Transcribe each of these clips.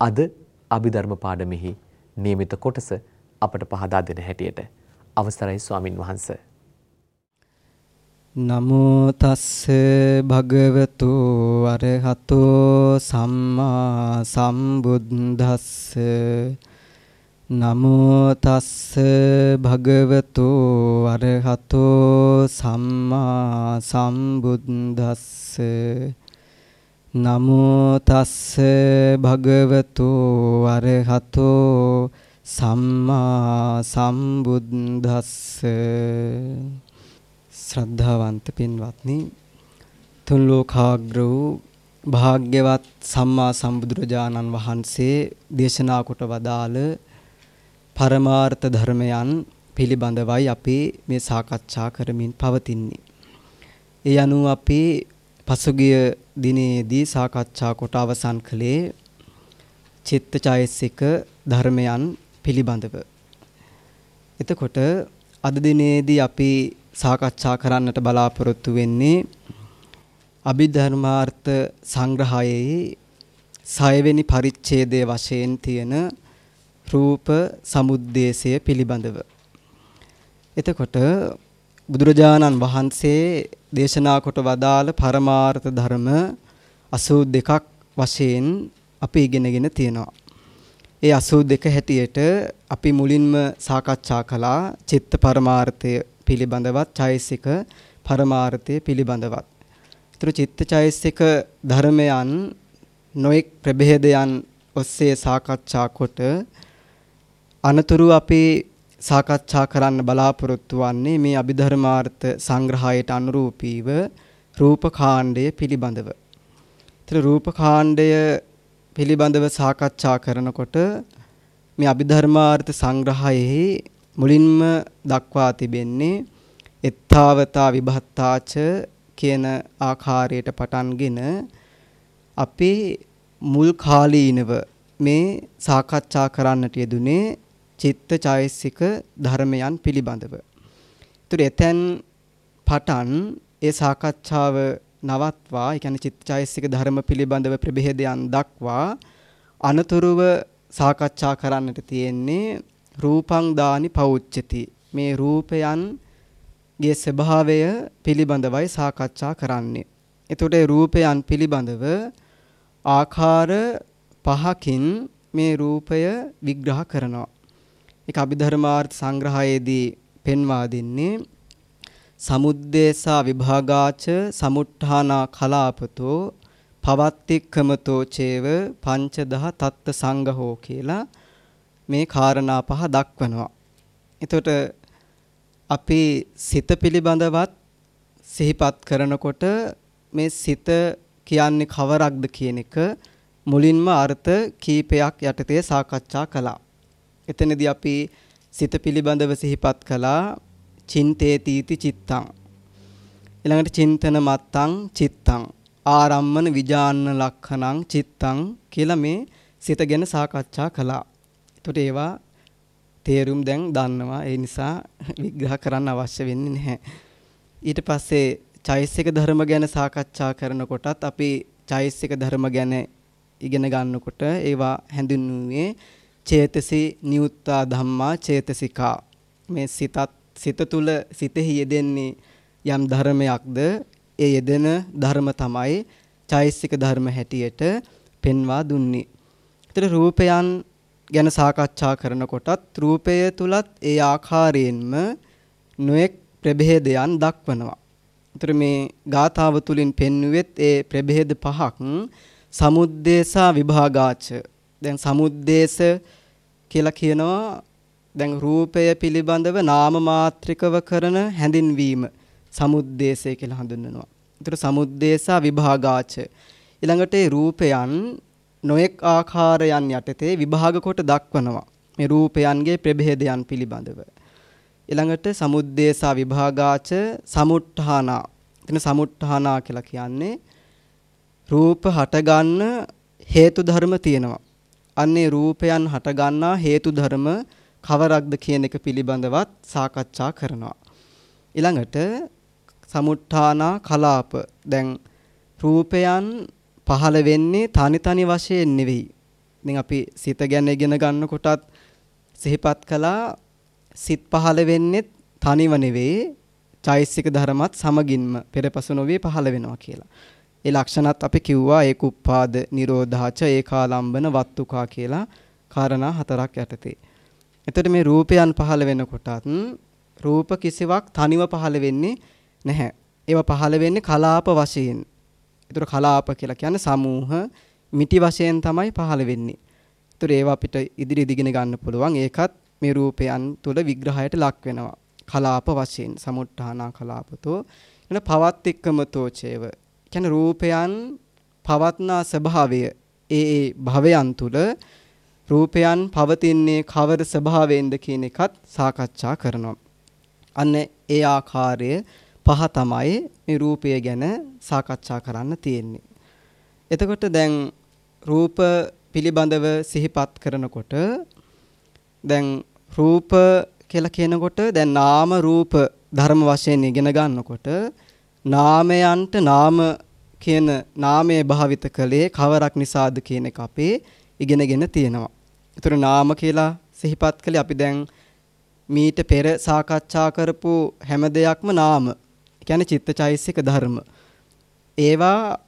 අද අභිධර්ම පාඩමෙහි නියමිත කොටස අපට පහදා දෙන හැටියට. අවසරයි ස්වාමින් වහන්ස. නමෝ තස්ස භගවතු අරහතෝ සම්මා සම්බුද්දස්ස. නමෝ තස්ස භගවතු අරහතෝ සම්මා සම්බුද්දස්ස. නමෝ තස්ස භගවතු අරහතෝ සම්මා සම්බුද්දස්ස ශ්‍රද්ධාවන්ත පින්වත්නි තුන් ලෝකාග්‍ර වූ භාග්‍යවත් සම්මා සම්බුදුරජාණන් වහන්සේ දේශනා කොට වදාළ පරමාර්ථ ධර්මයන් පිළිබඳවයි අපි මේ සාකච්ඡා කරමින් පවතින්නේ. ඒ අනුව අපි පසුගිය දිනේදී සාකච්ඡා කොට අවසන් කළේ චිත්තචෛසික ධර්මයන් පිළිබඳව. එතකොට අද දිනේදී අපි සාකච්ඡා කරන්නට බලාපොරොත්තු වෙන්නේ අභිධර්මාර්ථ සංග්‍රහයේ 6 වෙනි පරිච්ඡේදයේ වශයෙන් තියෙන රූප සමුද්දේශය පිළිබඳව. එතකොට බුදුරජාණන් වහන්සේ දේශනා කොට වදාළ පරමාර්ථ ධර්ම 82ක් වශයෙන් අපි ඉගෙනගෙන තියෙනවා. ඒ 82 හැටියට අපි මුලින්ම සාකච්ඡා කළා චිත්ත පරමාර්ථය පිළිබඳවත් චෛසික පරමාර්ථය පිළිබඳවත්. ඒතර චිත්ත චෛසික ධර්මයන් නොඑක් ප්‍රභේදයන් ඔස්සේ සාකච්ඡා කොට අනතුරු අපි සාකච්ඡා කරන්න බලාපොරොත්තු වන්නේ මේ අභිධර්මාර්ථ සංග්‍රහයට අනුරූපීව රූපකාණ්ඩය පිළිබඳව. ඒතර රූපකාණ්ඩය පිළිබඳව සාකච්ඡා කරනකොට මේ අභිධර්මාර්ථ සංග්‍රහයේ මුලින්ම දක්වා තිබෙන්නේ එත්තාවතා විභත්තාච කියන ආකාරයට පටන්ගෙන අපේ මුල් කාලීනව මේ සාකච්ඡා කරන්නට යෙදුනේ චිත්ත චෛසික ධර්මයන් පිළිබඳව. ඒතර එතෙන් පටන් ඒ සාකච්ඡාව නවත්වා, ඒ කියන්නේ චිත්ත චෛසික ධර්ම පිළිබඳව ප්‍රභේදයන් දක්වා අනතුරුව සාකච්ඡා කරන්නට තියෙන්නේ රූපං දානි පෞච්චති. මේ රූපයන්ගේ ස්වභාවය පිළිබඳවයි සාකච්ඡා කරන්නේ. එතකොට රූපයන් පිළිබඳව ආකාර පහකින් මේ රූපය විග්‍රහ කරනවා. ඒක අභිධර්මාර්ථ සංග්‍රහයේදී පෙන්වා දෙන්නේ සමුද්දේසා විභාගාච සමුට්ඨානා කලාපතෝ පවත්තික්කමතෝ චේව පංචදහ තත්ත සංඝහෝ කියලා මේ කාරණා පහ දක්වනවා. එතකොට අපි සිත පිළිබඳවත් සිහිපත් කරනකොට මේ සිත කියන්නේ කවරක්ද කියන එක මුලින්ම අර්ථ කීපයක් යටතේ සාකච්ඡා කළා. එතනදී අපි සිත පිළිබඳව සිහිපත් කළා චින්තේතිති චිත්තං ඊළඟට චින්තන මත්තං චිත්තං ආරම්මන විජාන්න ලක්ඛණං චිත්තං කියලා මේ සිත ගැන සාකච්ඡා කළා. එතකොට ඒවා තේරුම් දැන් දන්නවා. ඒ නිසා විග්‍රහ කරන්න අවශ්‍ය වෙන්නේ නැහැ. ඊට පස්සේ චෛසික ධර්ම ගැන සාකච්ඡා කරනකොටත් අපි චෛසික ධර්ම ගැන ඉගෙන ගන්නකොට ඒවා හැඳින්වුවේ චේතසි නියුත්තා ධම්මා චේතසිකා මේ සිතත් සිත තුල සිතෙහි යෙදෙන්නේ යම් ධර්මයක්ද ඒ යෙදෙන ධර්ම තමයි චෛසික ධර්ම හැටියට පෙන්වා දුන්නේ. ඒතර රූපයන් ගැන සාකච්ඡා කරනකොටත් රූපය තුලත් ඒ ආකාරයෙන්ම නොඑක් ප්‍රභේදයන් දක්වනවා. ඒතර මේ ගාථාව තුලින් පෙන්වුවෙත් ඒ ප්‍රභේද පහක් සමුද්දේසා විභාගාච. දැන් සමුද්දේශ කියලා කියනවා දැන් රූපය පිළිබඳව නාම මාත්‍රිකව කරන හැඳින්වීම සමුද්දේශය කියලා හඳුන්වනවා. ඒතර සමුද්දේශා විභාගාච. ඊළඟට ඒ රූපයන් නොඑක් ආකාරයන් යටතේ විභාග කොට දක්වනවා. මේ රූපයන්ගේ ප්‍රභේදයන් පිළිබඳව. ඊළඟට සමුද්දේශා විභාගාච සමුට්ඨානා. එතන සමුට්ඨානා කියලා කියන්නේ රූප හටගන්න හේතු ධර්ම තියෙනවා. අන්නේ රූපයන් හටගන්නා හේතු ධර්ම කවරක්ද කියන එක පිළිබඳවත් සාකච්ඡා කරනවා. ඊළඟට සමුට්ඨානා කලාප දැන් රූපයන් පහළ වෙන්නේ තනි තනි වශයෙන් නෙවෙයි. ඉතින් අපි සිත ගැන ඉගෙන ගන්නකොටත් සිහිපත් කළා සිත් පහළ වෙන්නේ තනිව නෙවෙයි චෛසික ධර්මත් සමගින්ම පෙරපසු නොවේ පහළ වෙනවා කියලා. ඒ ලක්ෂණත් අපි කිව්වා ඒක උපාද නිරෝධාච ඒකාලම්බන වත්තුකා කියලා කාරණා හතරක් යටතේ. එතකොට මේ රූපයන් පහළ වෙනකොටත් රූප කිසිවක් තනිව පහළ වෙන්නේ නැහැ. ඒවා පහළ වෙන්නේ කලාප වශයෙන්. ඒතර කලාප කියලා කියන්නේ සමූහ මිටි වශයෙන් තමයි පහළ වෙන්නේ. ඒතර ඒවා අපිට ඉදිරි දිගින ගන්න පුළුවන්. ඒකත් මේ රූපයන් තුල විග්‍රහයට ලක් වෙනවා. කලාප වශයෙන් සමුට්ඨානා කලාපතෝ එන පවත්තික්කමතෝ චේව කියන්නේ රූපයන් පවත්නා ස්වභාවය ඒ ඒ භවයන් තුල රූපයන් පවතින්නේ කවර ස්වභාවයෙන්ද කියන එකත් සාකච්ඡා කරනවා. අන්න ඒ ආකාරය පහ තමයි මේ රූපය ගැන සාකච්ඡා කරන්න තියෙන්නේ. එතකොට දැන් රූප පිළිබඳව සිහිපත් කරනකොට දැන් රූප කියලා කියනකොට දැන් නාම රූප ධර්ම වශයෙන් ඉගෙන ගන්නකොට නාමයන්ට නාම කියන නාමයේ භාවිත කළේ කවරක් නිසාද කියන එක අපේ ඉගෙනගෙන තියෙනවා. ඒතර නාම කියලා සිහිපත් කළේ අපි දැන් මීට පෙර සාකච්ඡා කරපු හැම දෙයක්ම නාම. කියන්නේ චිත්තචෛසික ධර්ම. ඒවා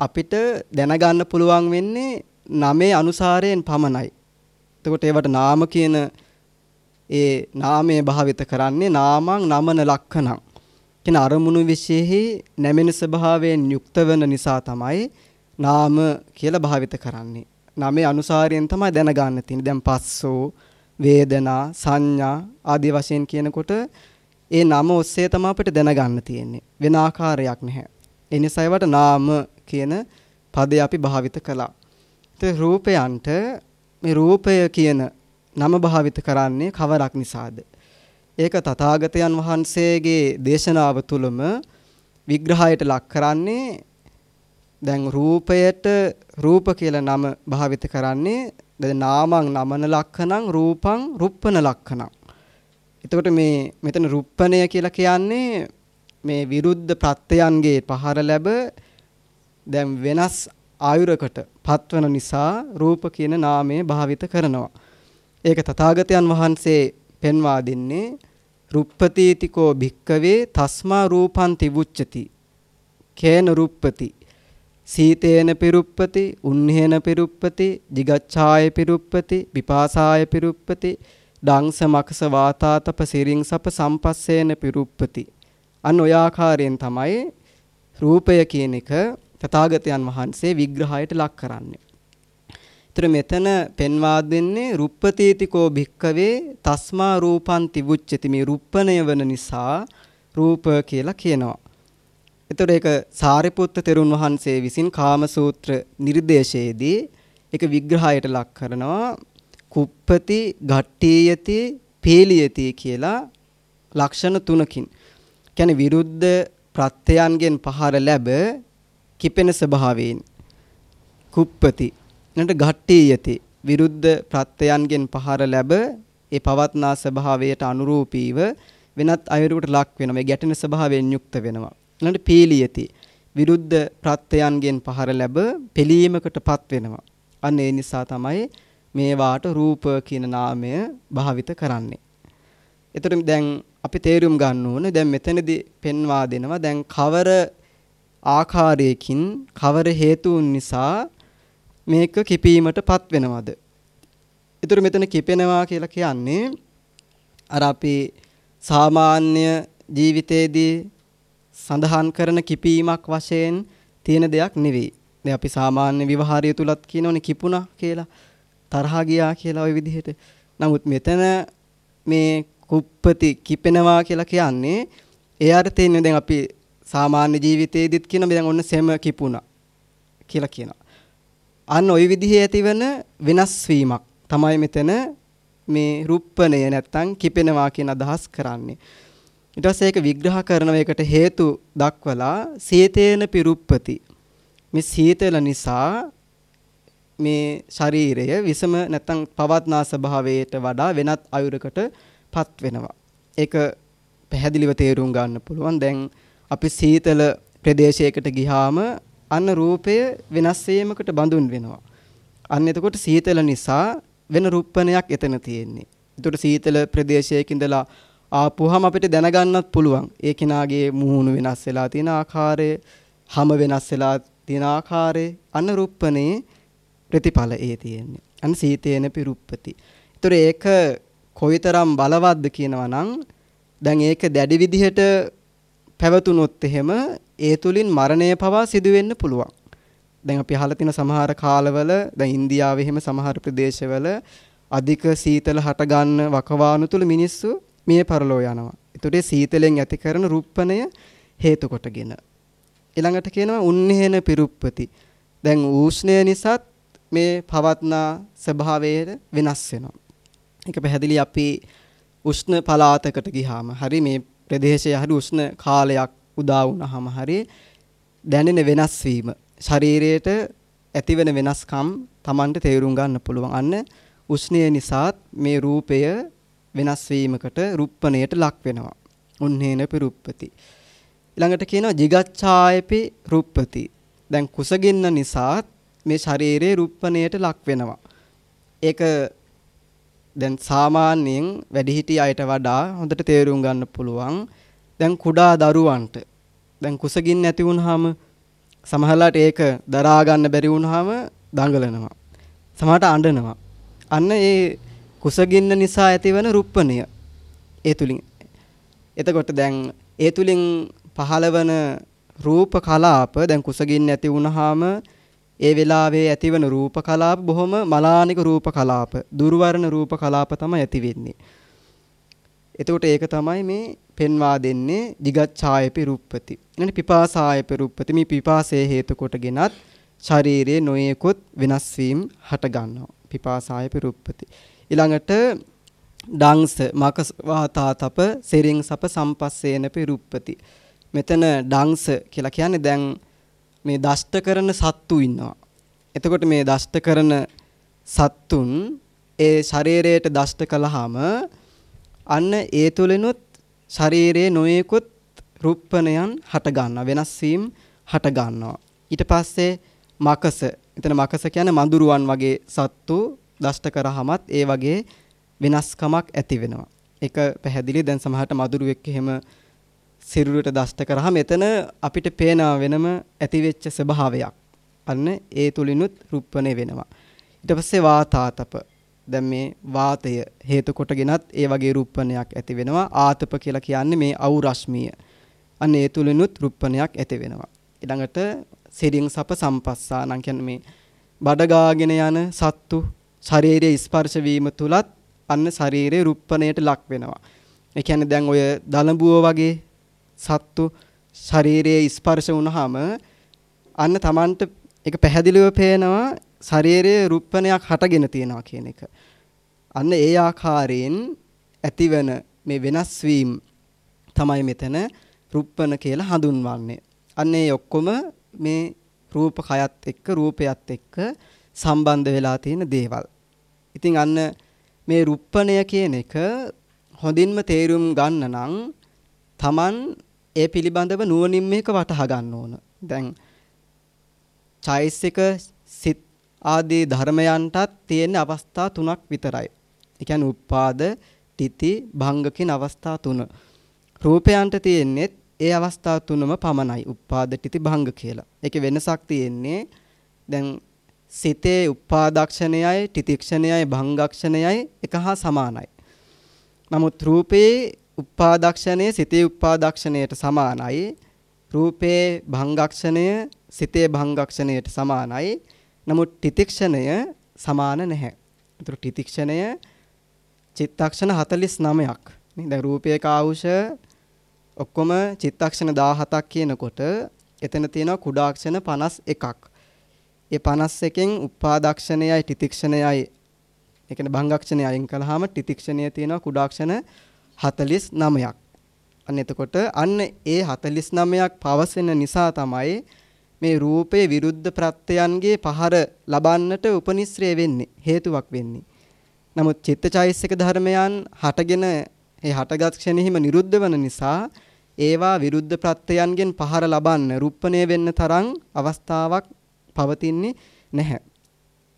අපිට දැනගන්න පුළුවන් වෙන්නේ නමේ අනුසාරයෙන් පමණයි. එතකොට ඒවට නාම කියන ඒ නාමයේ භාවිත කරන්නේ නාමං නමන ලක්ෂණං. කියන අරමුණු විශේෂෙහි නැමෙන ස්වභාවයෙන් යුක්ත වෙන නිසා තමයි නාම කියලා භාවිත කරන්නේ. නමේ අනුසාරයෙන් තමයි දැනගන්න තියෙන්නේ. දැන් පස්සෝ වේදනා සංඥා ආදී වශයෙන් කියනකොට ඒ නම ඔස්සේ තමයි අපිට දැනගන්න තියෙන්නේ. වෙන ආකාරයක් නැහැ. ඒ නිසා ඒවට නාම කියන පදේ අපි භාවිත කළා. ඒත් රූපයන්ට මේ රූපය කියන නම භාවිත කරන්නේ කවරක් නිසාද? ඒක තථාගතයන් වහන්සේගේ දේශනාව තුළම විග්‍රහයට ලක් කරන්නේ දැන් රූපයට රූප කියලා නම භාවිත කරන්නේ දැන් නාමං නමන ලක්ෂණං රූපං රුප්පන ලක්ෂණං. එතකොට මේ මෙතන රුප්පණය කියලා කියන්නේ මේ විරුද්ධ ප්‍රත්‍යයන්ගේ පහර ලැබ දැන් වෙනස් ආයුරකට පත්වන නිසා රූප කියන නාමය භාවිත කරනවා. ඒක තථාගතයන් වහන්සේ පෙන්වා දෙන්නේ රුප්පතීතිකෝ භික්කවේ තස්මා රූපං තිබුච්චති කේන රුප්පති? සීතේන පිරුප්පති උන්නේන පිරුප්පති jigacchāya පිරුප්පති විපාසාය පිරුප්පති ඩංස මකස වාතාතප සිරින් සප සම්පස්සේන පිරුප්පති. අන්න ඔය ආකාරයෙන් තමයි රූපය කියන එක තථාගතයන් වහන්සේ විග්‍රහයට ලක් කරන්නේ. ඒතර මෙතන පෙන්වා දෙන්නේ රුප්පතීතිකෝ භික්කවේ තස්මා රූපං තිබුච්චති මේ රුප්පණය වන නිසා රූප කියලා කියනවා. එතකොට ඒක සාරිපුත්ත තෙරුන් වහන්සේ විසින් කාමසූත්‍ර නිර්දේශයේදී ඒක විග්‍රහයට ලක් කරනවා කුප්පති, ගට්ටීයති, පීලියති කියලා ලක්ෂණ තුනකින්. කියන්නේ විරුද්ධ ප්‍රත්‍යයන්ගෙන් පහර ලැබ කිපෙන ස්වභාවයෙන් කුප්පති නට ගට්ටීයති විරුද්ධ ප්‍රත්‍යයන්ගෙන් පහර ලැබ ඒ පවත්නා ස්වභාවයට අනුරූපීව වෙනත් අයුරකට ලක් වෙනවා. මේ ගැටෙන ස්වභාවයෙන් යුක්ත වෙනවා. ඊළඟට පීලියති විරුද්ධ ප්‍රත්‍යයන්ගෙන් පහර ලැබ පිළීමකටපත් වෙනවා. අන්න ඒ නිසා තමයි මේවාට රූප කියන නාමය භාවිත කරන්නේ. එතකොට දැන් අපි තේරුම් ගන්න ඕනේ දැන් මෙතනදී පෙන්වා දෙනවා දැන් කවර ආකාරයකින් කවර හේතුන් නිසා මේක කිපීමටපත් වෙනවද? ඒතර මෙතන කිපෙනවා කියලා කියන්නේ අර අපි සාමාන්‍ය ජීවිතයේදී සඳහන් කරන කිපීමක් වශයෙන් තියෙන දෙයක් නෙවෙයි. දැන් අපි සාමාන්‍ය විවහාරය තුලත් කියනෝනේ කිපුණා කියලා. තරහා ගියා කියලා ওই විදිහට. නමුත් මෙතන මේ කුප්පති කිපෙනවා කියලා කියන්නේ ඒ අර්ථයෙන් දැන් අපි සාමාන්‍ය ජීවිතයේදීත් කියන දැන් ඔන්න සෙම කිපුණා කියලා කියනවා. අන්න ওই විදිහේ ඇතිවන වෙනස් වීමක් තමයි මෙතන මේ රුප්පණය නැත්තම් කිපෙනවා කියන අදහස් කරන්නේ. ඊට පස්සේ ඒක විග්‍රහ කරන එකට හේතු දක්වලා සීතේන පිරුප්පති. මේ සීතල නිසා මේ ශරීරය විසම නැත්තම් පවත්නා ස්වභාවයට වඩා වෙනත් අයුරකට පත් වෙනවා. ඒක පැහැදිලිව තේරුම් ගන්න පුළුවන්. දැන් අපි සීතල ප්‍රදේශයකට ගිහාම අන්න රූපය වෙනස් වීමකට බඳුන් වෙනවා. අන්න එතකොට සීතල නිසා වෙන රූපණයක් එතන තියෙන්නේ. එතකොට සීතල ප්‍රදේශයක ඉඳලා ආපුවාම අපිට දැනගන්නත් පුළුවන්. ඒ කෙනාගේ මූණු වෙනස් වෙලා තියෙන ආකාරය, හම වෙනස් වෙලා තියෙන ආකාරය, අන්න රූපණේ ප්‍රතිඵල ඒ තියෙන්නේ. අන්න සීතේන පිරුප්පති. ඒතර ඒක කොයිතරම් බලවත්ද කියනවා නම් දැන් ඒක දැඩි විදිහට පැවතුනොත් එහෙම ඒ තුලින් මරණය පවා සිදු වෙන්න පුළුවන්. දැන් අපි අහලා තියෙන සමහර කාලවල දැන් ඉන්දියාවේ එහෙම සමහර ප්‍රදේශවල අධික සීතල හට ගන්න වකවානු තුල මිනිස්සු මිය පරලෝ යනවා. ඒතකොට සීතලෙන් ඇති කරන රුප්පණය හේතු කොටගෙන. ඊළඟට කියනවා උන්නේන පිරුප්පති. දැන් ඌෂ්ණය නිසාත් මේ පවත්නා ස්වභාවය වෙනස් වෙනවා. ඒක පැහැදිලි අපි උෂ්ණ පළාතකට ගියාම හරි මේ ප්‍රදේශයේ හරි උෂ්ණ කාලයක් උදා වුණාම හරි දැනෙන වෙනස් වීම ශරීරයට ඇතිවෙන වෙනස්කම් Tamanට තේරුම් ගන්න පුළුවන්. අන්න උෂ්ණය නිසාත් මේ රූපය වෙනස් වීමකට රුප්පණයට ලක් වෙනවා. උන්නේනපි රුප්පති. ඊළඟට කියනවා jigacchāyapi රුප්පති. දැන් කුසගින්න නිසාත් මේ ශරීරයේ රුප්පණයට ලක් වෙනවා. ඒක දැන් සාමාන්‍යයෙන් වැඩිහිටි අයට වඩා හොඳට තේරුම් ගන්න පුළුවන්. දැන් කුඩා දරුවන්ට දැන් කුසගින්න ඇති වුනහම සමහරලාට ඒක දරා ගන්න බැරි වුනහම දඟලනවා. සමහරට අඬනවා. අන්න ඒ කුසගින්න නිසා ඇතිවන රුප්පණය ඒ තුලින් එතකොට දැන් ඒ තුලින් පහළවන රූප කලාප දැන් කුසගින්න ඇති වුනහම ඒ වෙලාවේ ඇතිවන රූප කලාප බොහොම මලානික රූප කලාප දුර්වර්ණ රූප කලාප තමයි ඇති වෙන්නේ. එතකොට ඒක තමයි මේ පෙන්වා දෙන්නේ දිගච්ඡායපි රුප්පති. ඊළඟ පිපාසායපි රුප්පති මේ පිපාසයේ හේතු කොටගෙනත් ශරීරයේ නොයෙකුත් වෙනස් වීම හට ගන්නවා. පිපාසායපි රුප්පති. ඊළඟට ඩංස මකස් වාතාතප සෙරින් සප සම්පස්සේනපි රුප්පති. මෙතන ඩංස කියලා කියන්නේ දැන් මේ දෂ්ට කරන සත්තු ඉන්නවා. එතකොට මේ දෂ්ට කරන සත්තුන් ඒ ශරීරයට දෂ්ට කළාම අන්න ඒ තුලිනුත් ශරීරයේ නොයෙකුත් රුප්පණයන් හට ගන්නවා වෙනස් වීම හට ගන්නවා. ඊට පස්සේ මකස. එතන මකස කියන්නේ මඳුරුවන් වගේ සත්තු දෂ්ට කරාමත් ඒ වගේ වෙනස්කමක් ඇති වෙනවා. ඒක පැහැදිලි දැන් සමහරට මදුරුවෙක් එහෙම සිරුරට දෂ්ට කරාම එතන අපිට පේන වෙනම ඇතිවෙච්ච ස්වභාවයක්. අන්න ඒ තුලිනුත් රුප්පණය වෙනවා. ඊට පස්සේ වාතාතප. දැන් මේ වාතය හේතු කොටගෙනත් ඒ වගේ රුප්පණයක් ඇති වෙනවා. ආතප කියලා කියන්නේ මේ අවු රශ්මිය. අන්න ඒ තුලිනුත් රුප්පණයක් ඇති වෙනවා. ඊළඟට සිරින් සප සම්පස්සානම් කියන්නේ මේ බඩගාගෙන යන සත්තු ශරීරයේ ස්පර්ශ වීම තුලත් අන්න ශරීරයේ රුප්පණයට ලක් වෙනවා. ඒ කියන්නේ දැන් ඔය දලඹුව වගේ සත්තු ශරීරයේ ස්පර්ශ වුණාම අන්න Tamanට ඒක පැහැදිලිව පේනවා ශරීරයේ රුප්පණයක් හටගෙන තියෙනවා කියන එක. අන්න ඒ ආකාරයෙන් ඇතිවන මේ වෙනස් වීම තමයි මෙතන රුප්පණ කියලා හඳුන්වන්නේ. අන්න ඒ ඔක්කොම මේ රූප කයත් එක්ක රූපයත් එක්ක සම්බන්ධ වෙලා තියෙන දේවල්. ඉතින් අන්න මේ රුප්පණය කියන එක හොඳින්ම තේරුම් ගන්න නම් Taman ඒ පිළිබඳව නුවණින් මේක වටහා ගන්න ඕන. දැන් චෛසික සිත් ආදී ධර්මයන්ටත් තියෙන අවස්ථා තුනක් විතරයි. ඒ කියන්නේ උපාද, තితి, භංග කියන අවස්ථා තුන. රූපයන්ට තියෙන්නේ ඒ අවස්ථා තුනම පමණයි. උපාද, තితి, භංග කියලා. ඒකේ වෙනසක් තියෙන්නේ දැන් සිතේ උපාදක්ෂණයයි තිතික්ෂණයයි භංගක්ෂණයයි එක හා සමානයි. නමුත් රූපේ උපාදක්ෂණය සිතේ උපාදක්ෂණයට සමානයි. රූපේ භංගක්ෂණය සිතේ භංගක්ෂණයට සමානයි. නමුත් තිතික්ෂණය සමාන නැහැ. ඒතර තිතික්ෂණය චිත්තක්ෂණ 49ක්. නේ දැන් රූපයක ආවුෂ ඔක්කොම චිත්තක්ෂණ 17ක් කියනකොට එතන තියෙනවා කුඩාක්ෂණ 51ක්. ඒ 51කින් උපාදක්ෂණයයි තිතික්ෂණයයි ඒ කියන්නේ භංගක්ෂණය අයින් කළාම තිතික්ෂණය තියෙනවා කුඩාක්ෂණ 49ක්. අන්න එතකොට අන්න ඒ 49ක් පවසෙන නිසා තමයි මේ රූපේ විරුද්ධ ප්‍රත්‍යයන්ගේ පහර ලබන්නට උපනිශ්‍රේ වෙන්නේ හේතුවක් වෙන්නේ. නමුත් චිත්තචෛසික ධර්මයන් හටගෙන ඒ හටගත් ක්ෂණෙහිම නිරුද්ධ වන නිසා ඒවා විරුද්ධ ප්‍රත්‍යයන්ගෙන් පහර ලබන්න රුප්පණය වෙන්න තරම් අවස්ථාවක් පවතින්නේ නැහැ.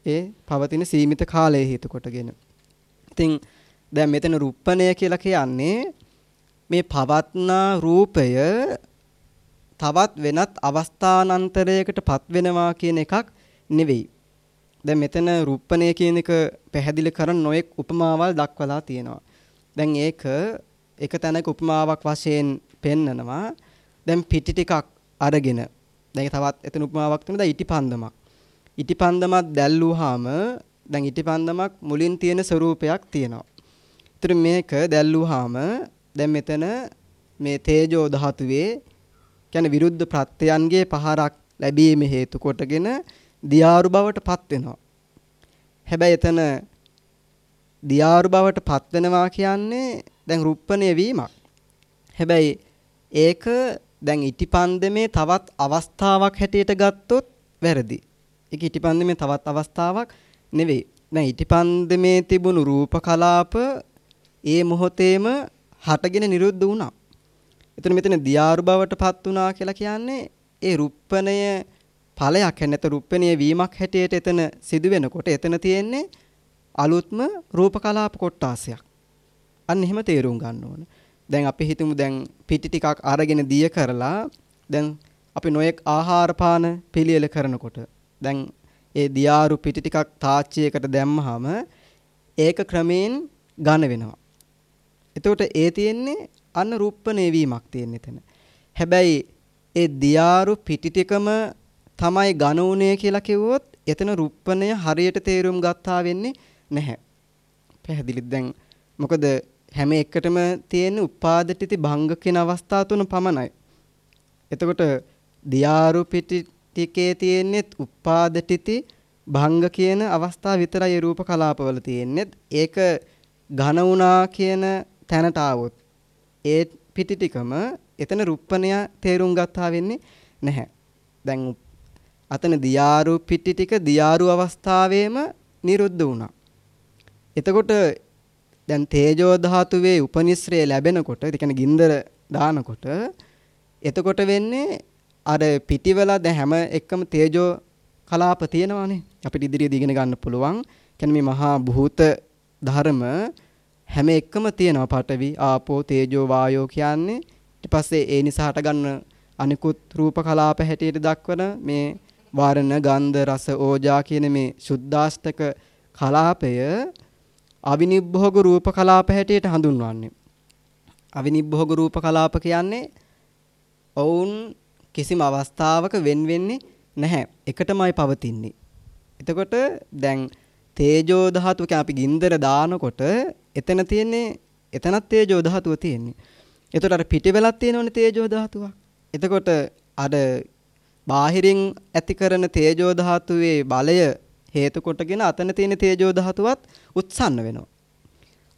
ඒ පවතින සීමිත කාලය හේතු කොටගෙන. ඉතින් දැන් මෙතන රුප්පණය කියලා කියන්නේ මේ පවත්නා රූපය තවත් වෙනත් අවස්ථානන්තරයකට පත් වෙනවා කියන එකක් නෙවෙයි. දැන් මෙතන රුප්පණය කියන එක පැහැදිලි කරන නොයෙක් උපමාවල් දක්වලා තියෙනවා. දැන් ඒක එක තැනක උපමාවක් වශයෙන් පෙන්නනවා. දැන් පිටි ටිකක් අරගෙන දැන් තවත් එතන උපමාවක් තියෙනවා. දැන් ඉටිපන්දමක්. ඉටිපන්දමක් දැල්ලුවාම දැන් ඉටිපන්දමක් මුලින් තියෙන ස්වරූපයක් තියෙනවා. ඒතර මේක දැල්ලුවාම දැන් මෙතන මේ තේජෝ ධාතුවේ කියන්නේ විරුද්ධ ප්‍රත්‍යයන්ගේ පහරක් ලැබීම හේතු කොටගෙන දියාරු බවට පත් වෙනවා. හැබැයි එතන දියාරු බවට පත් වෙනවා කියන්නේ දැන් රුප්පණය වීමක්. හැබැයි ඒක දැන් ඉටිපන්දමේ තවත් අවස්ථාවක් හැටියට ගත්තොත් වැරදි. ඒක ඉටිපන්දමේ තවත් අවස්ථාවක් නෙවෙයි. දැන් ඉටිපන්දමේ තිබුණු රූප කලාප ඒ මොහොතේම හටගෙන නිරුද්ධ වුණා. එතන මෙතන දියාරු බවට පත් වුණා කියලා කියන්නේ ඒ රුප්පණය ඵලයක් නැත රුප්පණය වීමක් හැටියට එතන සිදු වෙනකොට එතන තියෙන්නේ අලුත්ම රූප කලාප කොටාසයක්. අන්න එහෙම තේරුම් ගන්න ඕන. දැන් අපි හිතමු දැන් පිටි ටිකක් අරගෙන දිය කරලා දැන් අපි නොයෙක් ආහාර පාන පිළියෙල කරනකොට දැන් ඒ දියාරු පිටි ටිකක් තාච්චියකට දැම්මහම ඒක ක්‍රමයෙන් ඝන වෙනවා. එතකොට ඒ තියෙන්නේ අන්න රුප්පණේ වීමක් තියෙන එතන. හැබැයි ඒ දියාරු පිටි ටිකම තමයි ඝන උනේ කියලා කිව්වොත් එතන රුප්පණය හරියට තේරුම් ගත්තා වෙන්නේ නැහැ. පැහැදිලිද දැන් මොකද හැම එකටම තියෙන උපාදිතති භංග කියන අවස්ථා තුන පමණයි. එතකොට දියාරු පිටි ටිකේ තියෙන්නේ උපාදිතති භංග කියන අවස්ථා විතරයි රූප කලාපවල තියෙන්නේ. ඒක ඝන වුණා කියන තැනට ආවොත් ඒ පිටි ටිකම එතන රුප්පණය තේරුම් ගත්තා වෙන්නේ නැහැ. දැන් අතන දියාරු පිටි ටික දියාරු අවස්ථාවේම නිරුද්ධ වුණා. එතකොට දැන් තේජෝ ධාතුවේ උපනිශ්‍රය ලැබෙනකොට ඒ කියන්නේ ගින්දර දානකොට එතකොට වෙන්නේ අර පිටිවල දැන් හැම එකම තේජෝ කලාප තියෙනවානේ අපිට ඉදිරියේදී ඉගෙන ගන්න පුළුවන්. කියන්නේ මේ මහා භූත ධර්ම හැම එකම තියෙනවා පඨවි ආපෝ තේජෝ වායෝ කියන්නේ. ඊට පස්සේ ඒ නිසා හටගන්න අනිකුත් රූප කලාප හැටියට දක්වන මේ වර්ණ ගන්ධ රස ඕජා කියන මේ සුද්දාෂ්ටක කලාපය අවිනිබ්බෝග රූප කලාප හැටියට හඳුන්වන්නේ. අවිනිබ්බෝග රූප කලාප කියන්නේ ඔවුන් කිසිම අවස්ථාවක වෙන් වෙන්නේ නැහැ. එකටමයි පවතින්නේ. එතකොට දැන් තේජෝ ධාතුව කියන්නේ අපි ගින්දර දානකොට එතන තියෙන්නේ එතනත් තේජෝ ධාතුව තියෙන්නේ. එතකොට අර පිටිවලක් තියෙනවනේ තේජෝ ධාතුවක්. එතකොට අර බාහිරින් ඇති කරන තේජෝ ධාතුවේ බලය හේතු කොටගෙන අතන තියෙන තේජෝ ධාතුවත් උත්සන්න වෙනවා.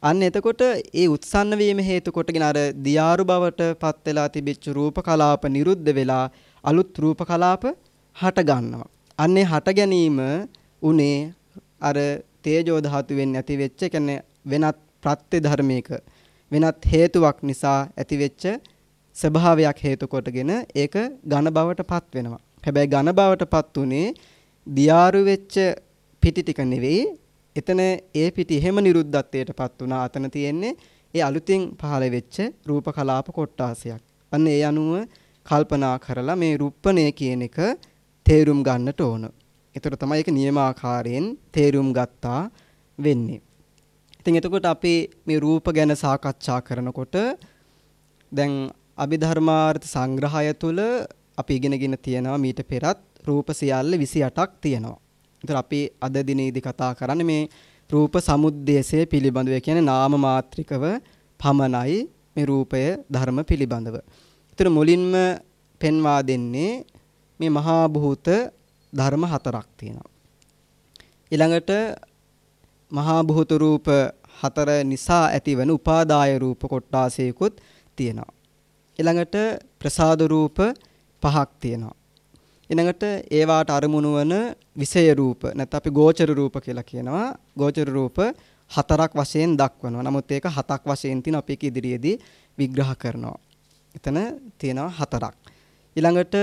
අන්න එතකොට ඒ උත්සන්න වීම හේතු කොටගෙන අර දියාරු බවට පත් වෙලා තිබිච්ච රූප කලාප නිරුද්ධ වෙලා අලුත් රූප කලාප හට ගන්නවා. අන්නේ හට ගැනීම උනේ අර තේජෝ ධාතුවෙන් ඇති වෙච්ච කියන්නේ වෙනත් ප්‍රත්‍ය ධර්මයක වෙනත් හේතුවක් නිසා ඇති වෙච්ච ස්වභාවයක් හේතු කොටගෙන ඒක ඝන බවට පත් වෙනවා. හැබැයි ඝන බවට පත් උනේ දියාරු වෙච්ච පිටි ටික නෙවෙයි. එතන ඒ පිටි එහෙම නිරුද්ධත්වයට පත් වුණා. අතන තියෙන්නේ ඒ අලුතින් පහළ වෙච්ච රූප කලාප කොටාසයක්. අන්න ඒ අනුව කල්පනා කරලා මේ රුප්පණය කියන එක තේරුම් ගන්නට ඕන. ඒතර තමයි ඒක නියමාකාරයෙන් තේරුම් ගත්තා වෙන්නේ. ඉතින් එතකොට අපි මේ රූප ගැන සාකච්ඡා කරනකොට දැන් අභිධර්මාර්ථ සංග්‍රහය තුළ අපි ඉගෙනගෙන තියෙනවා මීට පෙරත් රූප සියල්ල 28ක් තියෙනවා. ඒතර අපි අද දිනේදී කතා කරන්නේ මේ රූප සමුද්දේශය පිළිබඳව. ඒ කියන්නේ නාම මාත්‍රිකව පමණයි මේ රූපය ධර්ම පිළිබඳව. ඒතර මුලින්ම පෙන්වා දෙන්නේ මේ මහා භූත ධර්ම හතරක් තියෙනවා. ඊළඟට මහා භූත රූප හතර නිසා ඇතිවන උපාදාය රූප කොටාසයකුත් තියෙනවා. ඊළඟට ප්‍රසාද රූප පහක් තියෙනවා. ඊළඟට ඒවාට අරමුණු වන විෂය රූප නැත්නම් අපි ගෝචර රූප කියලා කියනවා. ගෝචර රූප හතරක් වශයෙන් දක්වනවා. නමුත් ඒක හතක් වශයෙන් තියෙන අපි ඒක ඉදිරියේදී විග්‍රහ කරනවා. එතන තියෙනවා හතරක්. ඊළඟට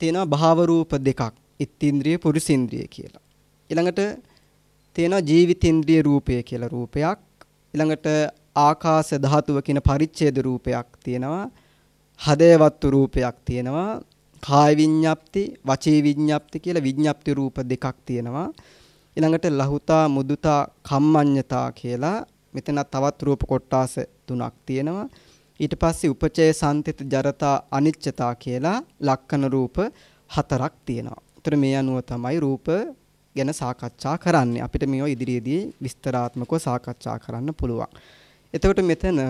තියෙනවා භාව රූප දෙකක්. ඉත්ත්‍ින්ද්‍රිය පුරුසින්ද්‍රිය කියලා. ඊළඟට තියෙනවා ජීවිතේන්ද්‍රිය රූපය කියලා රූපයක්. ඊළඟට ආකාශ ධාතුව කියන පරිච්ඡේද රූපයක් තියෙනවා. හදේවත්තු රූපයක් තියෙනවා. කාය විඤ්ඤාප්ති, වචී විඤ්ඤාප්ති කියලා විඤ්ඤාප්ති රූප දෙකක් තියෙනවා. ඊළඟට ලහුතා, මුදුතා, කම්මඤ්ඤතා කියලා මෙතන තවත් රූප කොටාස තුනක් තියෙනවා. ඊට පස්සේ උපචය සම්තිත ජරතා අනිච්චතා කියලා ලක්කන රූප හතරක් තියෙනවා. ඒතර මේ අනුව තමයි රූප ගැන සාකච්ඡා කරන්නේ. අපිට මේව ඉදිරියේදී විස්තරාත්මකව සාකච්ඡා කරන්න පුළුවන්. එතකොට මෙතන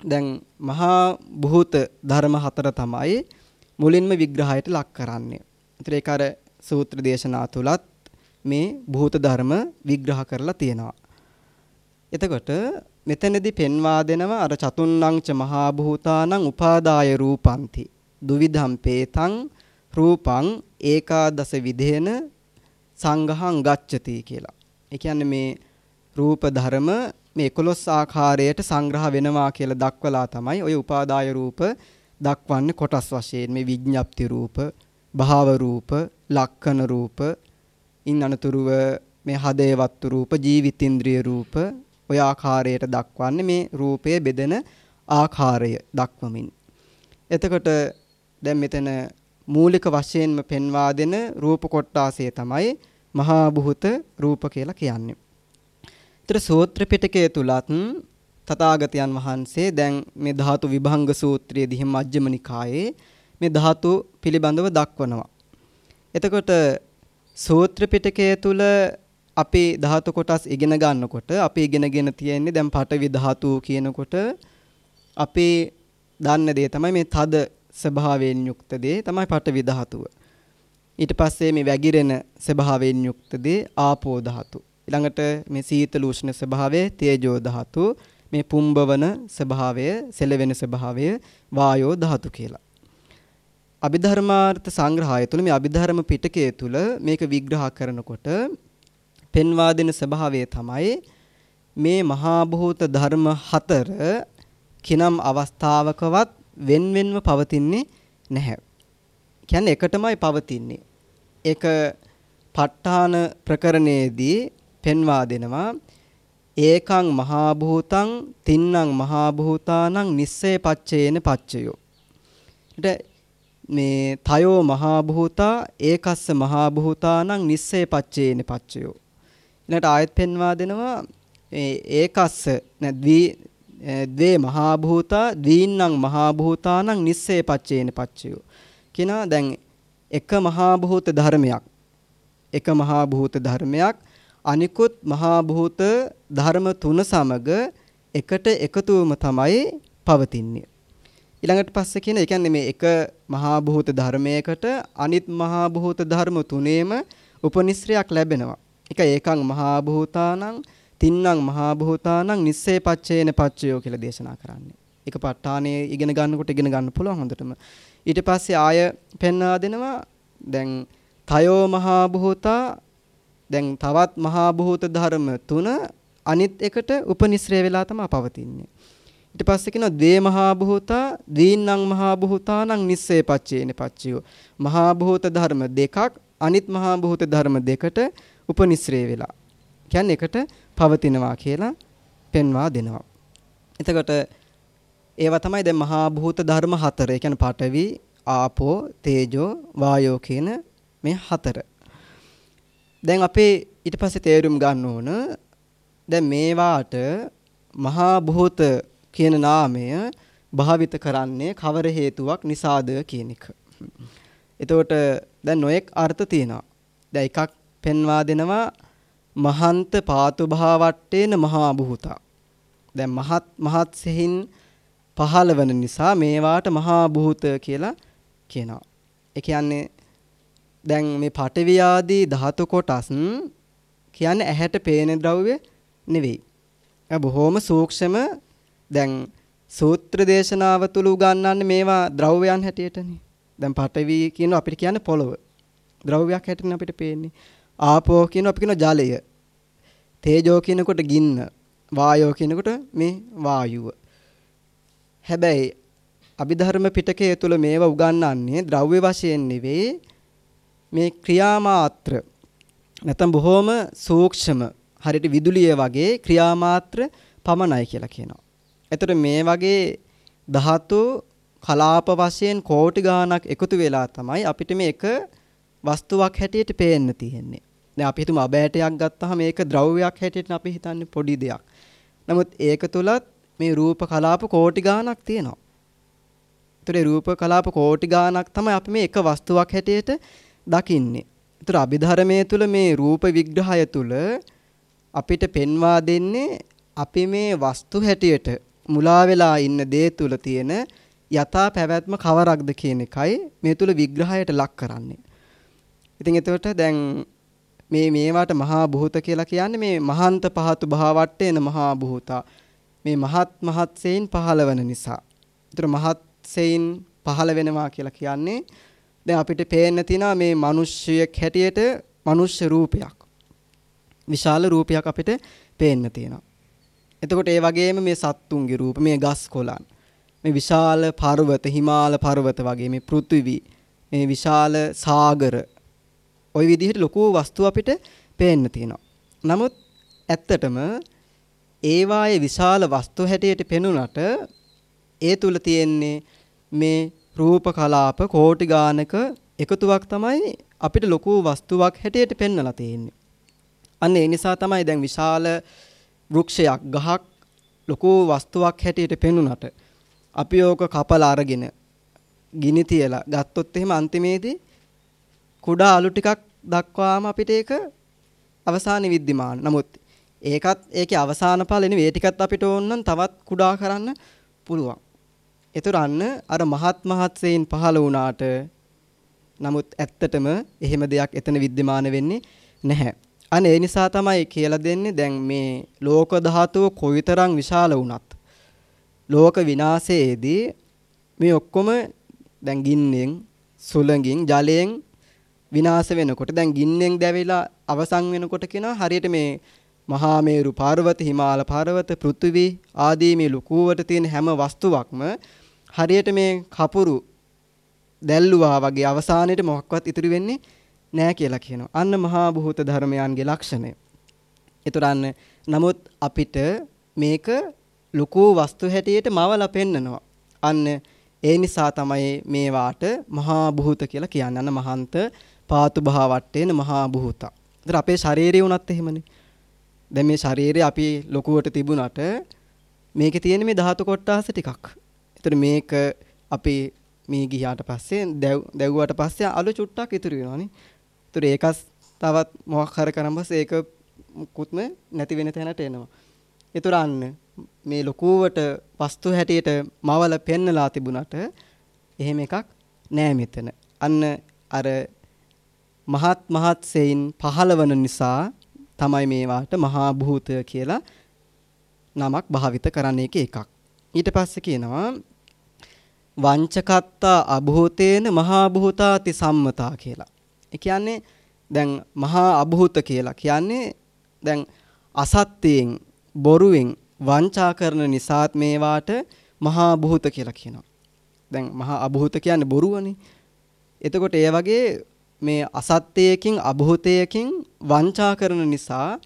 දැන් මහා භූත ධර්ම හතර තමයි මුලින්ම විග්‍රහයට ලක් කරන්නේ. ඒතර ඒක අර සූත්‍ර දේශනා තුලත් මේ භූත ධර්ම විග්‍රහ කරලා තියෙනවා. එතකොට මෙතනදී පෙන්වා දෙනවා අර චතුන්නංච මහා භූතානං උපාදාය රූපಂತಿ. දුවිධම් පේතං රූපං ඒකාදස විදේන සංඝහං ගච්ඡති කියලා. ඒ කියන්නේ මේ රූප ධර්ම මේ 11 ආකාරයට සංග්‍රහ වෙනවා කියලා දක්වලා තමයි ওই උපාදාය රූප දක්වන්නේ කොටස් වශයෙන් මේ විඥප්ති රූප, භාව රූප, ලක්කන රූප, ඉන් අනතුරුව මේ හදේවත්තු රූප, ජීවිතින්ද්‍රිය රූප ඔය ආකාරයට දක්වන්නේ මේ රූපයේ බෙදෙන ආකාරය දක්වමින්. එතකොට දැන් මෙතන මූලික වශයෙන්ම පෙන්වා දෙන රූප කොටාසය තමයි මහා බුහත රූප කියලා කියන්නේ. ඊතර සූත්‍ර පිටකයේ තුලත් තථාගතයන් වහන්සේ දැන් මේ ධාතු විභංග සූත්‍රයේදී හිම මජ්ක්‍ධිම නිකායේ මේ ධාතු පිළිබඳව දක්වනවා. එතකොට සූත්‍ර පිටකයේ තුල අපි ධාතු කොටස් ඉගෙන ගන්නකොට අපි ඉගෙනගෙන තියෙන්නේ දැන් පඨවි ධාතු කියනකොට අපි දන්න දේ තමයි මේ තද ස්වභාවයෙන් යුක්ත දේ තමයි පඨවි ධාතුව. ඊට පස්සේ මේ වැగిරෙන ස්වභාවයෙන් යුක්ත දේ ආපෝ ධාතු. ඊළඟට මේ සීතල උෂ්ණ ස්වභාවය තේජෝ ධාතු. මේ පුම්බවන ස්වභාවය, සෙලවෙන ස්වභාවය වායෝ ධාතු කියලා. අභිධර්මාර්ථ සංග්‍රහය තුළ මේ අභිධර්ම පිටකයේ තුල මේක විග්‍රහ කරනකොට පෙන්වා දෙන ස්වභාවය තමයි මේ මහා භූත ධර්ම හතර කිනම් අවස්ථාවකවත් වෙන්වෙන්ව පවතින්නේ නැහැ. කියන්නේ එකටමයි පවතින්නේ. ඒක ප ဋ ාණ ප්‍රකරණයේදී පෙන්වා දෙනවා ඒකං මහා භූතං තින්නම් මහා භූතානං නිස්සේ පච්චේන පච්චයෝ. ඊට මේ තයෝ මහා භූතා ඒකස්ස මහා භූතානං නිස්සේ පච්චේන පච්චයෝ. ඊළඟට ආයත් පෙන්වා දෙනවා ඒකස්ස නැද්වි ද්වේ මහා භූතා දීන්නම් මහා භූතානං නිස්සේ පච්චේන පච්චයෝ. කියනවා දැන් එක මහා භූත ධර්මයක් එක මහා භූත ධර්මයක් අනිකුත් මහා භූත ධර්ම තුන සමග එකට එකතුවම තමයි පවතින්නේ. ඊළඟට පස්සේ කියන ඒ කියන්නේ මේ එක මහා භූත ධර්මයකට අනිත් මහා භූත ධර්ම තුනේම උපනිශ්‍රයක් ලැබෙනවා. එක ඒකං මහා භූතානං තින්නම් මහා භූතානං නිස්සේ පච්චේන පච්චයෝ කියලා දේශනා කරන්නේ. ඒක ප ဋ ාණේ ඉගෙන ගන්නකොට ඉගෙන ගන්න පුළුවන් හොඳටම. ඊට පස්සේ ආය පෙන්වා දෙනවා දැන් තයෝ මහා භූතා දැන් තවත් මහා භූත ධර්ම තුන අනිත් එකට උපනිශ්‍රය වෙලා තමයි පවතින්නේ. ඊට පස්සේ කියනවා ද්වේ මහා භූතා දීන්නම් මහා භූතානං නිස්සේ පච්චේන පච්චයෝ. මහා භූත ධර්ම දෙකක් අනිත් මහා භූත ධර්ම දෙකට උපනිශ්‍රේ වෙලා. කියන්නේ එකට පවතිනවා කියලා පෙන්වා දෙනවා. එතකොට ඒවා තමයි දැන් මහා භූත ධර්ම හතර. ඒ කියන්නේ පඨවි, ආපෝ, තේජෝ, වායෝ කියන මේ හතර. දැන් අපේ ඊට පස්සේ තේරුම් ගන්න ඕන දැන් මේවාට මහා භූත කියන නාමය භාවිත කරන්නේ කවර හේතුවක් නිසාද කියන එක. එතකොට දැන් නොඑක් අර්ථ තියෙනවා. දැන් එකක් පෙන්වා දෙනවා මහන්ත පාතු භාවට්ටේන මහා භූතා. දැන් මහත් මහත් සෙහින් පහළ වන නිසා මේවාට මහා භූත කියලා කියනවා. ඒ කියන්නේ දැන් මේ පඨවි ආදී ධාතු කොටස් කියන්නේ ඇහැට පේන ද්‍රව්‍ය නෙවෙයි. ඒ බොහොම සූක්ෂම දැන් සූත්‍ර දේශනාව තුල උගන්වන්නේ මේවා ද්‍රව්‍යයන් හැටියටනේ. දැන් පඨවි කියන අපිට කියන්නේ පොළව. ද්‍රව්‍යයක් හැටියට අපිට පේන්නේ. ආපෝ කියන අපි කියන ජලය. තේජෝ කියනකොට ගින්න. වායෝ කියනකොට මේ වායුව. හැබැයි අභිධර්ම පිටකයේ තුල මේවා උගන්වන්නේ ද්‍රව්‍ය වශයෙන් නෙවෙයි මේ ක්‍රියාමාත්‍ර නැත්නම් බොහොම සූක්ෂම හරියට විදුලිය වගේ ක්‍රියාමාත්‍ර පමණයි කියලා කියනවා. එතකොට මේ වගේ ධාතු කලාප වශයෙන් කෝටි ගාණක් එකතු වෙලා තමයි අපිට මේක වස්තුවක් හැටියට පේන්න තියෙන්නේ. දැන් අපි හිතමු අබෑටයක් ගත්තාම මේක ද්‍රව්‍යයක් හැටියට අපි හිතන්නේ පොඩි දෙයක්. නමුත් ඒක තුලත් මේ රූප කලාප කෝටි ගාණක් තියෙනවා. ඒතරේ රූප කලාප කෝටි ගාණක් තමයි අපි මේ එක වස්තුවක් හැටියට දකින්නේ. ඒතර අභිධර්මයේ තුල මේ රූප විග්‍රහය තුල අපිට පෙන්වා දෙන්නේ අපි මේ වස්තු හැටියට මුලා වෙලා ඉන්න දේ තුල තියෙන යථා පැවැත්ම කවරක්ද කියන එකයි මේ තුල විග්‍රහයට ලක් කරන්නේ. ඉතින් එතකොට දැන් මේ මේවට මහා භූත කියලා කියන්නේ මේ මහන්ත පහතු භාවට්ටේන මහා භූතා. මේ මහත් මහත්සෙයින් පහළවන නිසා. ඒතර මහත්සෙයින් පහළ වෙනවා කියලා කියන්නේ දැන් අපිට පේන්න තියෙනවා මේ මිනිස්සෙක් හැටියට මිනිස්සු රූපයක්. විශාල රූපයක් අපිට පේන්න තියෙනවා. එතකොට ඒ වගේම මේ සත්තුන්ගේ රූප මේ ගස් කොළන් මේ විශාල පර්වත හිමාල පර්වත වගේ මේ පෘථිවි මේ විශාල සාගර ওই විදිහට ලොකු වස්තු අපිට පේන්න තියෙනවා. නමුත් ඇත්තටම ඒවායේ විශාල වස්තු හැටියට පෙනුනට ඒ තුල තියෙන්නේ මේ රූප කලාප කෝටි ගානක එකතුවක් තමයි අපිට ලොකු වස්තුවක් හැටියට පෙන්වලා තියෙන්නේ. අන්න ඒ නිසා තමයි දැන් විශාල වෘක්ෂයක් ගහක් ලොකු වස්තුවක් හැටියට පෙනුනට අපි ඕක කපලා අරගෙන ගිනි තියලා ගත්තොත් එහෙම අන්තිමේදී කුඩා අලු ටිකක් දක්වාම අපිට ඒක අවසානයේ විද්දිමාන. නමුත් ඒකත් ඒකේ අවසාන ඵල නෙවෙයි. ඒ ටිකත් අපිට ඕන නම් තවත් කුඩා කරන්න පුළුවන්. ඒතර අන්න අර මහත් මහත්සෙයින් පහළ වුණාට නමුත් ඇත්තටම එහෙම දෙයක් එතන विद्यमान වෙන්නේ නැහැ. අනේ ඒ නිසා තමයි කියලා දෙන්නේ දැන් මේ ලෝක ධාතුව කොයිතරම් විශාල වුණත් ලෝක විනාශයේදී මේ ඔක්කොම දැන් ගින්නෙන් සුළඟින් ජලයෙන් විනාශ වෙනකොට දැන් ගින්නෙන් දැවිලා අවසන් වෙනකොට කියනවා හරියට මේ මහා මේරු පර්වත හිමාල පර්වත පෘථිවි ආදී මේ ලකුවට තියෙන හැම වස්තුවක්ම හරියට මේ කපුරු දැල්ලුවා වගේ අවසානයේට මොකක්වත් ඉතුරු වෙන්නේ නෑ කියලා කියනවා. අන්න මහා භූත ධර්මයන්ගේ ලක්ෂණය. ඒතරන්න නමුත් අපිට මේක ලুকু වස්තු හැටියට මවලා පෙන්නනවා. අන්න ඒ නිසා තමයි මේවාට මහා භූත කියලා කියන්නේ. අන්න මහන්ත පාතු භාවට්ටේන මහා භූත. ඒතර අපේ ශරීරය උනත් එහෙමනේ. දැන් මේ ශරීරය අපි ලොකුවට තිබුණාට මේකේ තියෙන මේ ධාතු කොටාස ටිකක්. ඒතර මේක අපි මේ ගියාට පස්සේ දැව්වට පස්සේ අලු චුට්ටක් ඉතුරු වෙනවානේ. ඒතර ඒකස් තවත් මොකක් හරි කරන් පස්සේ ඒක මුකුත්ම නැති වෙන තැනට එනවා. ඒතර අන්න මේ ලොකුවට වස්තු හැටියට මවල පෙන්නලා තිබුණාට එහෙම එකක් නෑ මෙතන. අන්න අර මහත් මහත් සෙයින් පහළවන නිසා තමයි මේවාට මහා භූතය කියලා නමක් භාවිත කරන්න එක එකක්. ඊට පස්සේ කියනවා වංචකත්තා අභූතේන මහා භූතාති සම්මතා කියලා. ඒ කියන්නේ දැන් මහා අභූත කියලා කියන්නේ දැන් අසත්‍යයෙන් බොරුවෙන් වංචා කරන නිසාත් මේවාට මහා භූත කියලා කියනවා. දැන් මහා අභූත කියන්නේ බොරුවනේ. එතකොට ඒ වගේ මේ අසත්‍යයකින් අභූතයකින් වංචා කරන නිසා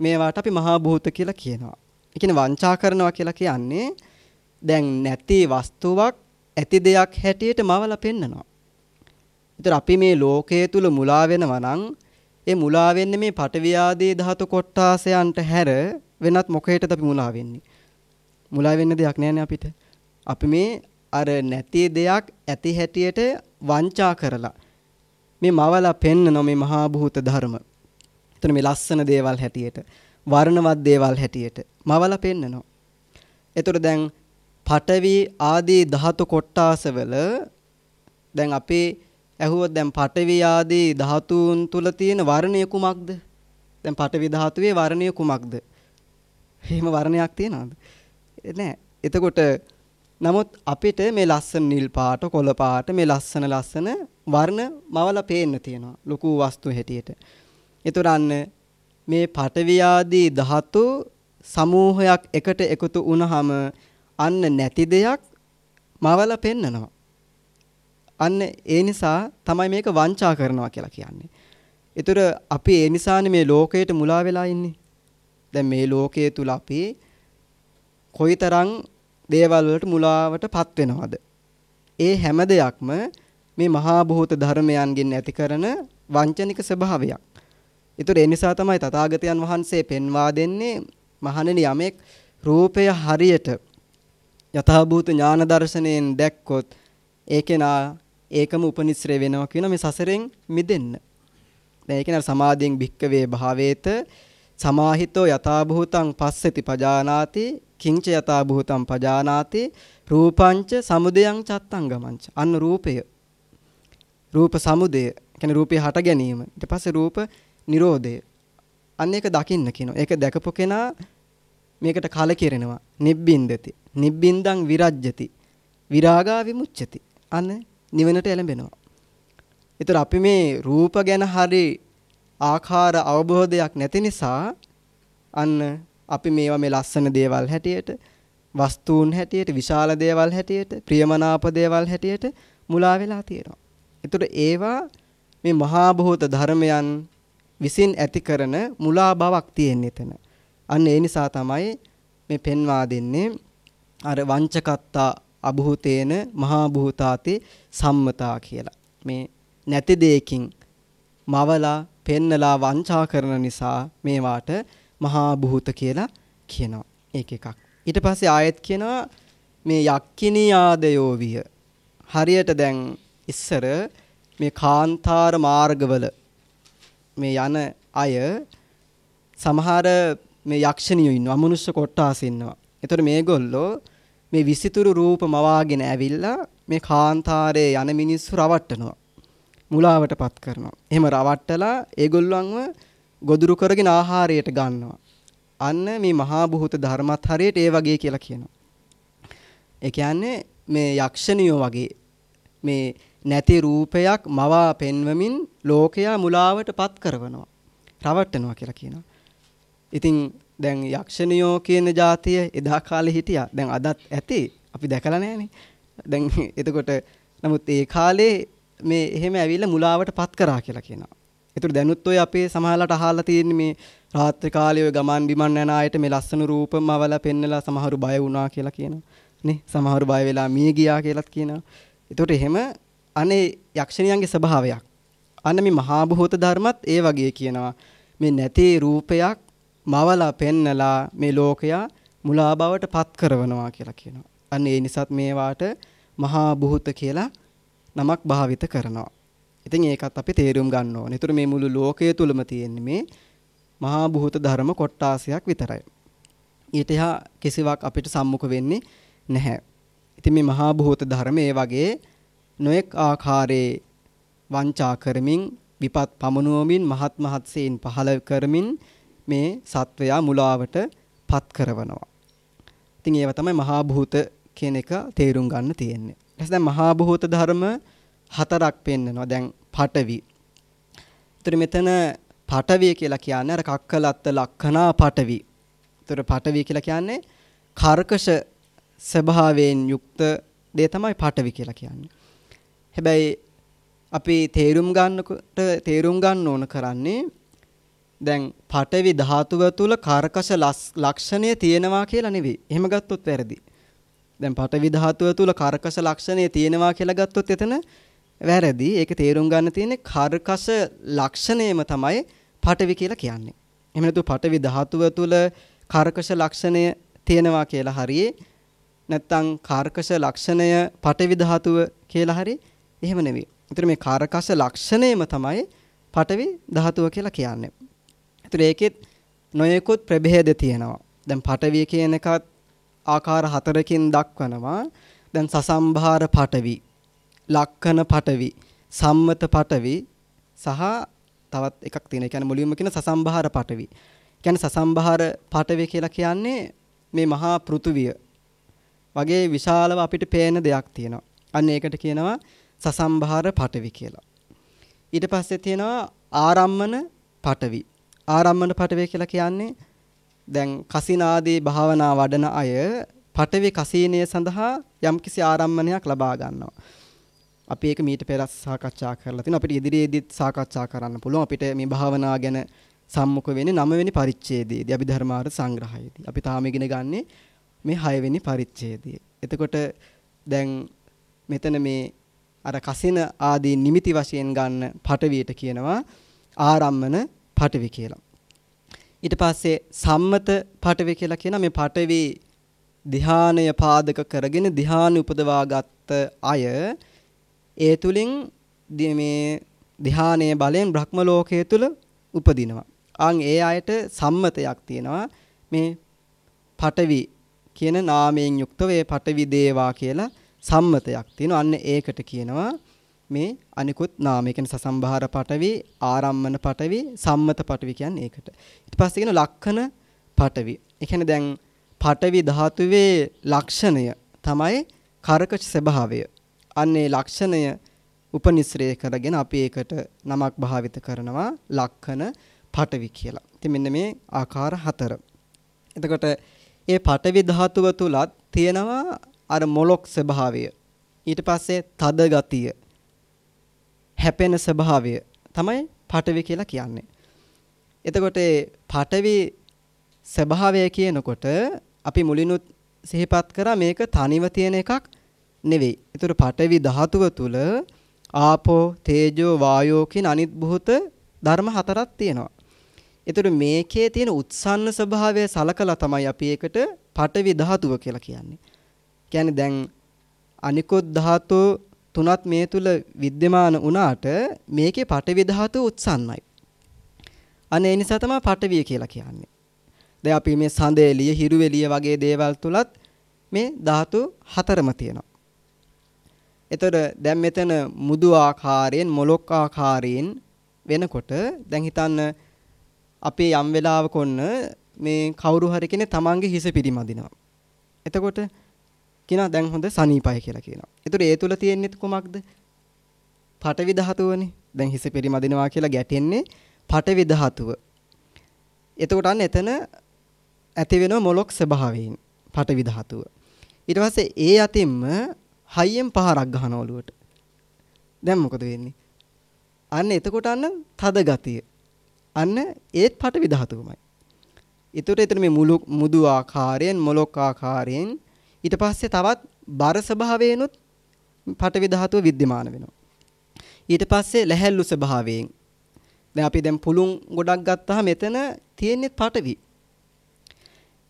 මේවාට අපි මහා භූත කියලා කියනවා. ඒ කියන්නේ වංචා කරනවා කියලා කියන්නේ දැන් නැති වස්තුවක් ඇති දෙයක් හැටියට මවලා පෙන්නනවා. ඒතර අපි මේ ලෝකයේ තුල මුලා වෙනවා නම් ඒ මුලා වෙන්නේ මේ පඨවි ආදී ධාතු කොටාසයන්ට හැර වෙනත් මොකේටද අපි මුලා වෙන්නේ? මුලා වෙන්න දෙයක් නැහැ අපිට. අපි මේ අර නැති දෙයක් ඇති හැටියට වංචා කරලා මේ මවලා පෙන්නන මේ මහා භූත ධර්ම. එතන මේ ලස්සන දේවල් හැටියට, වර්ණවත් දේවල් හැටියට මවලා පෙන්නනවා. එතකොට දැන් පඨවි ආදී ධාතු කොටාසවල දැන් අපේ ඇහුවොත් දැන් පඨවි ආදී ධාතුන් තුල තියෙන වර්ණය කුමක්ද? දැන් පඨවි ධාතුවේ වර්ණය කුමක්ද? එහෙම වර්ණයක් තියනවද? නෑ. එතකොට නමුත් අපිට මේ ලස්සන නිල් පාට, කොළ පාට, මේ ලස්සන ලස්සන වර්ණ මවලා පේන්න තියෙනවා. ලොකු වස්තු හැටියට. ඒතරන්න මේ පඨවි ආදී ධාතු සමූහයක් එකට එකතු වුණාම අන්න නැති දෙයක් මවලා පෙන්නනවා. අන්න ඒ නිසා තමයි මේක වංචා කරනවා කියලා කියන්නේ. ඒතර අපි ඒ නිසානේ මේ ලෝකයට මුලා වෙලා ඉන්නේ. දැන් මේ ලෝකයේ තුල අපි කොයිතරම් දේවල් වලට මුලාවටපත් වෙනවද? ඒ හැම දෙයක්ම මේ මහා භූත ධර්මයන්ගෙන් ඇති කරන වංචනික ස්වභාවයක්. ඒතර ඒ නිසා තමයි තථාගතයන් වහන්සේ පෙන්වා දෙන්නේ මහණෙනි යමෙක් රූපය හරියට යථාභූත ඥාන දර්ශනයෙන් දැක්කොත් ඒකේනා ඒකම උපනිශ්‍රේ වෙනවා කියන මේ සසරෙන් මිදෙන්න. දැන් ඒකේ නර සමාධියෙන් භික්කවේ භාවේත සමාහිතෝ යථාභූතං පස්සති පජානාති කිංච යථාභූතං පජානාති රූපංච සමුදයං චත්තංගමංච අන්න රූපය රූප සමුදය කියන්නේ රූපේ හට ගැනීම. ඊට පස්සේ රූප නිරෝධය. අන්න ඒක දකින්න කියනවා. ඒක දැකපු කෙනා මේකට කලකිරෙනවා. නිබ්බින්දති. නිබ්බින්දං විරජ්‍යති. විරාගා විමුච්ඡති. අන්න නිවනට එළඹෙනවා. ඒතර අපි මේ රූප ගැන හරි ආකාර අවබෝධයක් නැති නිසා අන්න අපි මේවා මේ ලස්සන දේවල් හැටියට වස්තුන් හැටියට විශාල දේවල් හැටියට ප්‍රියමනාප දේවල් හැටියට මුලා වෙලා තියෙනවා. ඒතර ඒවා මේ මහා භූත ධර්මයන් විසින් ඇති කරන මුලා බවක් තියෙන එතන. අන්න ඒ නිසා තමයි මේ පෙන්වා දෙන්නේ අර වංචකත්තා අභූතේන මහා භූතාති සම්මතා කියලා. මේ නැති දෙයකින් මවලා පෙන්නලා වංචා කරන නිසා මේවාට මහා භූත කියලා කියනවා. ඒක එකක්. ඊට පස්සේ ආයෙත් කියනවා මේ යක්කිනී ආදයෝ විය. හරියට දැන් ඉස්සර මේ කාන්තාර මාර්ගවල මේ යන අය සමහර මේ යක්ෂණියෝ ඉන්නවා අමනුෂ්‍ය කොට්ටාස ඉන්නවා. ඒතර මේගොල්ලෝ මේ විසිතුරු රූප මවාගෙන ඇවිල්ලා මේ කාන්තාරයේ යන මිනිස්සු රවට්ටනවා. මුලාවටපත් කරනවා. එහෙම රවට්ටලා ඒගොල්ලන්ව ගොදුරු කරගෙන ආහාරයට ගන්නවා. අන්න මේ මහා භූත ධර්මත් හරියට ඒ වගේ කියලා කියනවා. ඒ කියන්නේ මේ යක්ෂණියෝ වගේ මේ නැති රූපයක් මවා පෙන්වමින් ලෝකයා මුලාවටපත් කරනවා. රවට්ටනවා කියලා කියනවා. ඉතින් දැන් යක්ෂණියෝ කියන જાතිය එදා කාලේ හිටියා. දැන් අදත් ඇති. අපි දැකලා නැහනේ. දැන් එතකොට නමුත් ඒ කාලේ මේ එහෙම ඇවිල්ලා මුලාවටපත් කරා කියලා කියනවා. ඒතර දැනුත් ඔය අපේ සමහරලාට අහලා තියෙන මේ රාත්‍රී කාලේ ඔය ගමන් බිමන් යන අයට මේ ලස්සන රූපම අවලා පෙන්නලා සමහරු බය වුණා කියලා කියනවා. නේ සමහරු බය වෙලා මිය ගියා කියලාත් කියනවා. ඒතකොට එහෙම අනේ යක්ෂණියන්ගේ ස්වභාවයක්. අන්න මේ මහා භූත ධර්මත් ඒ වගේ කියනවා. මේ නැති රූපයක් මවලා පෙන්නලා මේ ලෝකයා මුලා බවට පත් කරනවා කියලා කියනවා. අන්න ඒ නිසාත් මේවාට මහා බුහුත කියලා නමක් භාවිත කරනවා. ඉතින් ඒකත් අපි තේරුම් ගන්න ඕනේ. ඒතර මේ මුළු ලෝකය තුලම තියෙන්නේ මේ මහා බුහුත ධර්ම කොටාසයක් විතරයි. ඊට එහා කිසිවක් අපිට සම්මුඛ වෙන්නේ නැහැ. ඉතින් මේ මහා බුහුත ධර්ම ඒ වගේ නොඑක් ආකාරයේ වංචා කරමින් විපත් පමනුවමින් මහත් මහත්සේන් පහළ කරමින් මේ සත්වයා මුලාවට පත් කරවනවා. ඉතින් ඒව තමයි මහා භූත කියන එක තේරුම් ගන්න තියෙන්නේ. ඊට දැන් මහා භූත ධර්ම හතරක් පෙන්නනවා. දැන් පඨවි. ඒතර මෙතන පඨවි කියලා කියන්නේ අර කක්කලත්ත ලක්ඛනා පඨවි. ඒතර පඨවි කියලා කියන්නේ කර්කශ ස්වභාවයෙන් යුක්ත දේ තමයි පඨවි කියලා කියන්නේ. හැබැයි අපි තේරුම් ගන්නකොට තේරුම් ගන්න ඕන කරන්නේ දැන් පඨවි ධාතුව තුල කාර්කශ ලක්ෂණය තියෙනවා කියලා නෙවෙයි. එහෙම ගත්තොත් වැරදි. දැන් පඨවි ධාතුව තුල කාර්කශ ලක්ෂණය තියෙනවා කියලා ගත්තොත් එතන වැරදි. ඒක තේරුම් ගන්න තියෙන්නේ කාර්කශ ලක්ෂණයම තමයි පටවි කියලා කියන්නේ. එහෙම නැතු පටවි ධාතුව තුල කර්කශ ලක්ෂණය තියෙනවා කියලා හරියේ නැත්නම් කාර්කශ ලක්ෂණය පටවි ධාතුව කියලා හරි එහෙම නෙවෙයි. ඒතර මේ කාර්කශ ලක්ෂණයම තමයි පටවි ධාතුව කියලා කියන්නේ. ඒතර ඒකෙත් නොයෙකුත් ප්‍රභේද තියෙනවා. දැන් පටවිය කියන එකත් ආකාර හතරකින් දක්වනවා. දැන් සසම්භාර පටවි, ලක්කන පටවි, සම්මත පටවි සහ තවත් එකක් තියෙනවා. ඒ කියන්නේ මුලින්ම කියන සසම්භාර පටවි. කියන්නේ සසම්භාර පටවි කියලා කියන්නේ මේ මහා පෘථුවිය වගේ විශාලව අපිට පේන දෙයක් තියෙනවා. අන්න ඒකට කියනවා සසම්භාර පටවි කියලා. ඊට පස්සේ තියෙනවා ආරම්මන පටවි. ආරම්මන පටවි කියලා කියන්නේ දැන් කසිනාදී භාවනා වඩන අය පටවි කසීනය සඳහා යම්කිසි ආරම්මණයක් ලබා ගන්නවා. අපි ඒක මීට පෙර සාකච්ඡා කරලා තිනවා. අපිට ඉදිරියේදීත් සාකච්ඡා කරන්න පුළුවන්. අපිට මේ භාවනා ගැන සම්මුඛ වෙන්නේ 9 වෙනි පරිච්ඡේදයේදී අභිධර්මාර්ථ සංග්‍රහයේදී. අපි තාම ඉගෙන ගන්නේ මේ 6 වෙනි පරිච්ඡේදයේ. එතකොට දැන් මෙතන මේ අර කසින ආදී නිමිති වශයෙන් ගන්න පටවියට කියනවා ආරම්මන පටවි කියලා. ඊට පස්සේ සම්මත පටවි කියලා කියන මේ පටවි ධානය පාදක කරගෙන ධානය උපදවා ගත්ත අය ඒ තුලින් මේ ධානයේ බලෙන් බ්‍රහ්ම ලෝකයේ තුල උපදිනවා. අන් ඒ අයට සම්මතයක් තියෙනවා මේ පටවි කියන නාමයෙන් යුක්තව ඒ පටවි දේවා කියලා සම්මතයක් තියෙනවා. අන්න ඒකට කියනවා මේ අනිකුත් නාම. ඒ කියන්නේ සසම්භාර පටවි, ආරම්මන පටවි, සම්මත පටවි කියන්නේ ඒකට. ඊට පස්සේ කියන ලක්ෂණ පටවි. ඒ කියන්නේ දැන් පටවි ධාතුවේ ලක්ෂණය තමයි කරකච ස්වභාවය. අන්නේ ලක්ෂණය උපනිශ්‍රේ කරගෙන අපි ඒකට නමක් භාවිත කරනවා ලක්ෂණ පටවි කියලා. ඉතින් මෙන්න මේ ආකාර හතර. එතකොට ඒ පටවි ධාතුව තුලත් තියෙනවා අර මොලොක් ස්වභාවය. ඊට පස්සේ තද ගතිය. හැපෙන ස්වභාවය තමයි පටවි කියලා කියන්නේ. එතකොට පටවි ස්වභාවය කියනකොට අපි මුලිනුත් සිහිපත් කරා මේක තනිව තියෙන එකක් නෙවෙයි. ඒතර පටවි ධාතුව තුල ආපෝ, තේජෝ, වායෝ කියන අනිත් භූත ධර්ම හතරක් තියෙනවා. එතකොට මේකේ තියෙන උත්සන්න ස්වභාවය සලකලා තමයි අපි ඒකට පටවි ධාතුව කියලා කියන්නේ. කියන්නේ දැන් අනිකුත් ධාතු තුනත් මේ තුල विद्यमान වුණාට මේකේ පටවි ධාතුව උත්සන්නයි. අනේ ඒ නිසා තමයි පටවිය කියලා කියන්නේ. දැන් අපි මේ සඳ එළිය, හිරු එළිය වගේ දේවල් තුලත් මේ ධාතු හතරම තියෙනවා. එතකොට දැන් මෙතන මුදු ආකාරයෙන් මොලොක් ආකාරයෙන් වෙනකොට දැන් හිතන්න අපේ යම් වෙලාවක ඔන්න මේ කවුරු හරි කෙනෙක් තමන්ගේ හිස පිරිමදිනවා. එතකොට කියනවා දැන් හොඳ සනීපයි කියලා කියනවා. ඒතර ඒ තුල තියෙන්නේ කොමක්ද? පටවි ධාතුවනේ. දැන් හිස පරිමදිනවා කියලා ගැටෙන්නේ පටවි ධාතුව. එතකොට අන්න එතන ඇති වෙන මොලොක් ස්වභාවයෙන් පටවි ධාතුව. ඊට පස්සේ ඒ අතින්ම හයියෙන් පහරක් ගහන ඔලුවට. දැන් මොකද වෙන්නේ? අන්න එතකොට අන්න තද ගතිය. අන්න ඒත් පටවි ධාතුවමයි. ඊටට එතන මේ මුළු මුදු ආකාරයෙන් මොලොක් ආකාරයෙන් ඊට පස්සේ තවත් බර ස්වභාවයෙන්ුත් පටවි ධාතුව विद्यमान වෙනවා. ඊට පස්සේ ලැහැල්ලු ස්වභාවයෙන් දැන් අපි දැන් පුළුන් ගොඩක් ගත්තාම මෙතන තියෙන්නේ පටවි.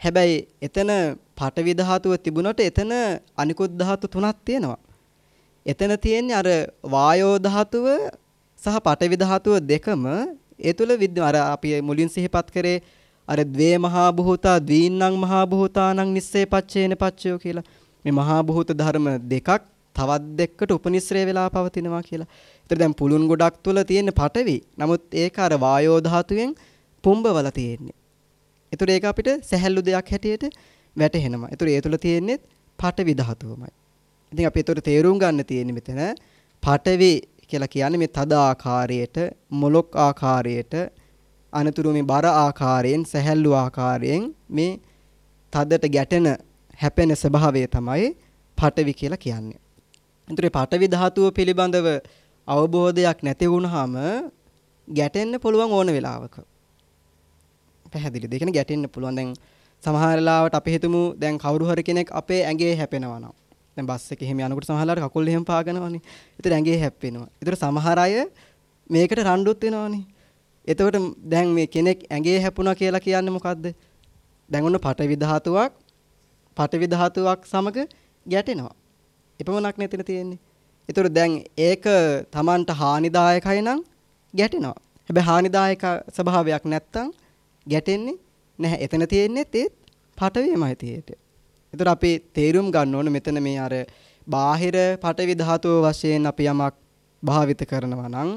හැබැයි එතන පටවි ධාතුව තිබුණට එතන අනිකුත් ධාතු තුනක් තියෙනවා. එතන තියෙන්නේ අර වායෝ ධාතුව සහ පටවි ධාතුව දෙකම ඒ තුල විද්‍යමාන අර අපි මුලින් සිහිපත් කරේ අර ද්වේ මහා භූතා ද්වීන්නං මහා භූතානං නිස්සේ පච්චේන පච්චයෝ කියලා. මේ මහා භූත ධර්ම දෙකක් තවත් දෙකකට උපනිශ්‍රේ වෙලා පවතිනවා කියලා. ඒතර දැන් පුළුන් ගොඩක් තුල තියෙන පටවි. නමුත් ඒක අර වායෝ ධාතුවෙන් පුම්බවල තියෙන්නේ. ඒතර ඒක අපිට සැහැල්ලු දෙයක් හැටියට වැටහෙනවා. ඒතර ඒ තුල තියෙන්නේ පටවි ධාතුවමයි. ඉතින් අපි ඒතර තේරුම් ගන්න තියෙන්නේ මෙතන පටවි කියලා කියන්නේ මේ තද ආකාරයට මොලොක් ආකාරයට අනතුරු මේ බර ආකාරයෙන් සැහැල්ලු ආකාරයෙන් මේ තදට ගැටෙන හැපෙන ස්වභාවය තමයි පටවි කියලා කියන්නේ. ඒතරේ පටවි ධාතුව පිළිබඳව අවබෝධයක් නැති වුනහම ගැටෙන්න පුළුවන් ඕන වෙලාවක. පැහැදිලිද? ඒ කියන්නේ ගැටෙන්න පුළුවන්. දැන් සමහර වෙලාවට අපි හිතමු දැන් කවුරු හරි කෙනෙක් අපේ ඇඟේ හැපෙනවා නම්. දැන් බස් එකේ එහෙම යනකොට සමහරලාට කකුල් එහෙම පාගනවනේ. ඒතර ඇඟේ හැප්පෙනවා. ඒතර සමහර අය මේකට රණ්ඩුත් වෙනවනේ. එතකොට දැන් මේ කෙනෙක් ඇඟේ හැපුණා කියලා කියන්නේ මොකද්ද? දැන් ඔන්න පටවි ධාතුවක් පටවි ධාතුවක් සමග ගැටෙනවා. එපමණක් නෙතන තියෙන්නේ. ඒතර දැන් ඒක Tamanට හානිදායකයි නම් ගැටෙනවා. හැබැයි හානිදායක ස්වභාවයක් නැත්තම් ගැටෙන්නේ නැහැ. එතන තියෙන්නේ ඒත් පටවියමයි තියෙන්නේ. ඒතර අපි තේරුම් ගන්න ඕන මෙතන මේ අර බාහිර පටවි ධාතුව වශයෙන් අපි යමක් භාවිත කරනවා නම්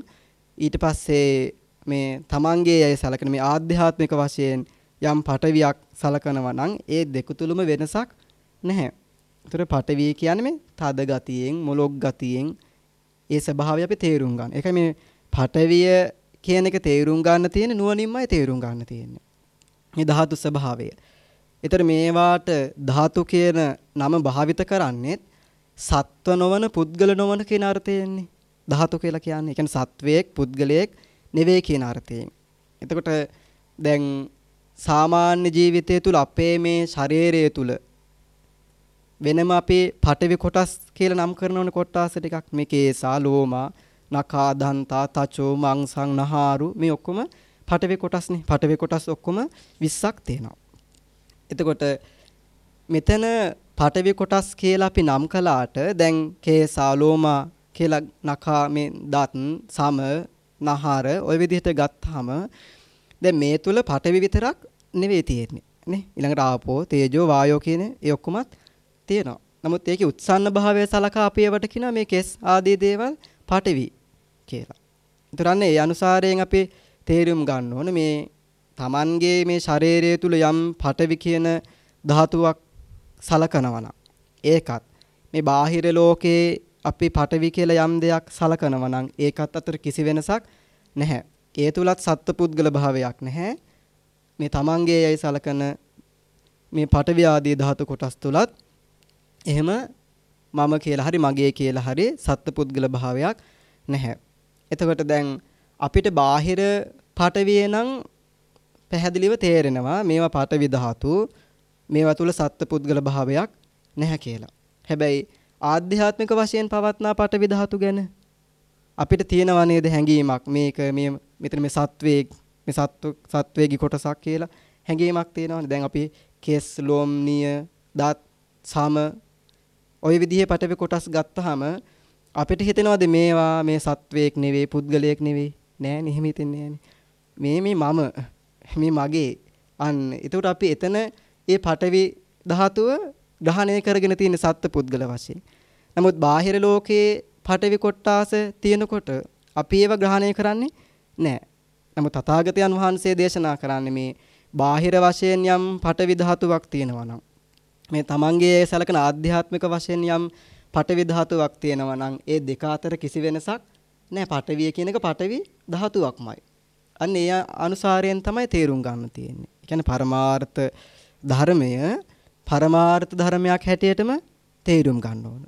ඊට පස්සේ මේ තමන්ගේ අය සලකන මේ ආධ්‍යාත්මික වශයෙන් යම් පටවියක් සලකනවා නම් ඒ දෙක තුලම වෙනසක් නැහැ. ඒතර පටවිය කියන්නේ මේ තද ගතියෙන්, මොලොක් ගතියෙන් ඒ ස්වභාවය අපි තේරුම් ගන්න. ඒකයි මේ පටවිය කියන එක තේරුම් ගන්න තියෙන්නේ නුවණින්මයි තේරුම් ගන්න තියෙන්නේ. මේ ධාතු ස්වභාවය. ඒතර මේවාට ධාතු කියන නම භාවිත කරන්නේ සත්ව නොවන පුද්ගල නොවන කියන අර්ථයෙන්නේ. ධාතු කියලා කියන්නේ. ඒ කියන්නේ සත්වයක් පුද්ගලයෙක් නෙවෙයි කියන අර්ථයෙන්. එතකොට දැන් සාමාන්‍ය ජීවිතය තුල අපේ මේ ශරීරය තුල වෙනම අපේ පටවි කොටස් කියලා නම් කරනවනේ කොටස් ටිකක් මේ කේසා ලෝමා නකා දන්තා තචෝ මංසං නහාරු මේ ඔක්කොම පටවි කොටස්නේ පටවි කොටස් ඔක්කොම 20ක් තියෙනවා එතකොට මෙතන පටවි කොටස් කියලා අපි නම් කළාට දැන් කේසා ලෝමා කියලා නකා මේ දත් සම නහර ওই විදිහට ගත්තාම දැන් මේ තුල පටවි විතරක් නෙවෙයි තියෙන්නේ නේ ඊළඟට ආපෝ තේජෝ වායෝ කියන ඒ ඔක්කොමත් තියෙනවා නමුත් ඒකේ උත්සන්න භාවය සලකා අපි ඒවට කියනවා මේ කෙස් ආදී දේවල් පටවි කියලා. ඒතරන්නේ ඒ අනුසාරයෙන් අපි තේරුම් ගන්න ඕන මේ Tamanගේ මේ ශරීරය තුල යම් පටවි කියන ධාතුවක් සලකනවා නම් ඒකත් මේ බාහිර ලෝකේ අපි පටවි කියලා යම් දෙයක් සලකනවා නම් ඒකත් අතර කිසි වෙනසක් නැහැ. ඒ තුලත් සත්පුද්ගල භාවයක් නැහැ. මේ තමන්ගේ යයි සලකන මේ පටවි ආදී ධාතු කොටස් තුලත් එහෙම මම කියලා හරි මගේ කියලා හරි සත්පුද්ගල භාවයක් නැහැ. එතකොට දැන් අපිට බාහිර පටවිය නම් පැහැදිලිව තේරෙනවා මේවා පටවි ධාතු මේවා තුල සත්පුද්ගල භාවයක් නැහැ කියලා. හැබැයි ආධ්‍යාත්මික වශයෙන් පවත්නා පටවි ධාතු ගැන. අපිට තියෙනවා නේද හැඟීමක්? මේක මේ මෙතන මේ සත්වයේ මේ සත්ව සත්වයේ කොටසක් කියලා හැඟීමක් තියෙනවානේ. දැන් අපි කෙස් ලොම් නිය දත් සම ওই විදිහේ පටවි කොටස් ගත්තාම අපිට හිතෙනවද මේවා මේ සත්වයක් නෙවෙයි පුද්ගලයෙක් නෙවෙයි? නෑ නෙහෙම හිතෙන්නේ මේ මේ මම මේ මගේ අන්න. එතකොට අපි එතන ඒ පටවි ධාතුව ග්‍රහණය කරගෙන තියෙන සත්ත්ව පුද්ගල වශයෙන්. නමුත් බාහිර ලෝකයේ පටවි කොටාස තියෙනකොට අපි ඒව ග්‍රහණය කරන්නේ නැහැ. නමුත් තථාගතයන් වහන්සේ දේශනා කරන්නේ මේ බාහිර වශයෙන් යම් පටවි ධාතුවක් තියෙනවා නම් මේ තමන්ගේ සලකන ආධ්‍යාත්මික වශයෙන් යම් පටවි ධාතුවක් තියෙනවා නම් ඒ දෙක අතර කිසි වෙනසක් නැහැ. පටවිය කියන එක පටවි ධාතුවක්මයි. අන්න ඒ අනුසාරයෙන් තමයි තේරුම් ගන්න තියෙන්නේ. ඒ කියන්නේ පරමාර්ථ ධර්මය පරමාර්ථ ධර්මයක් හැටියටම තේරුම් ගන්න ඕන.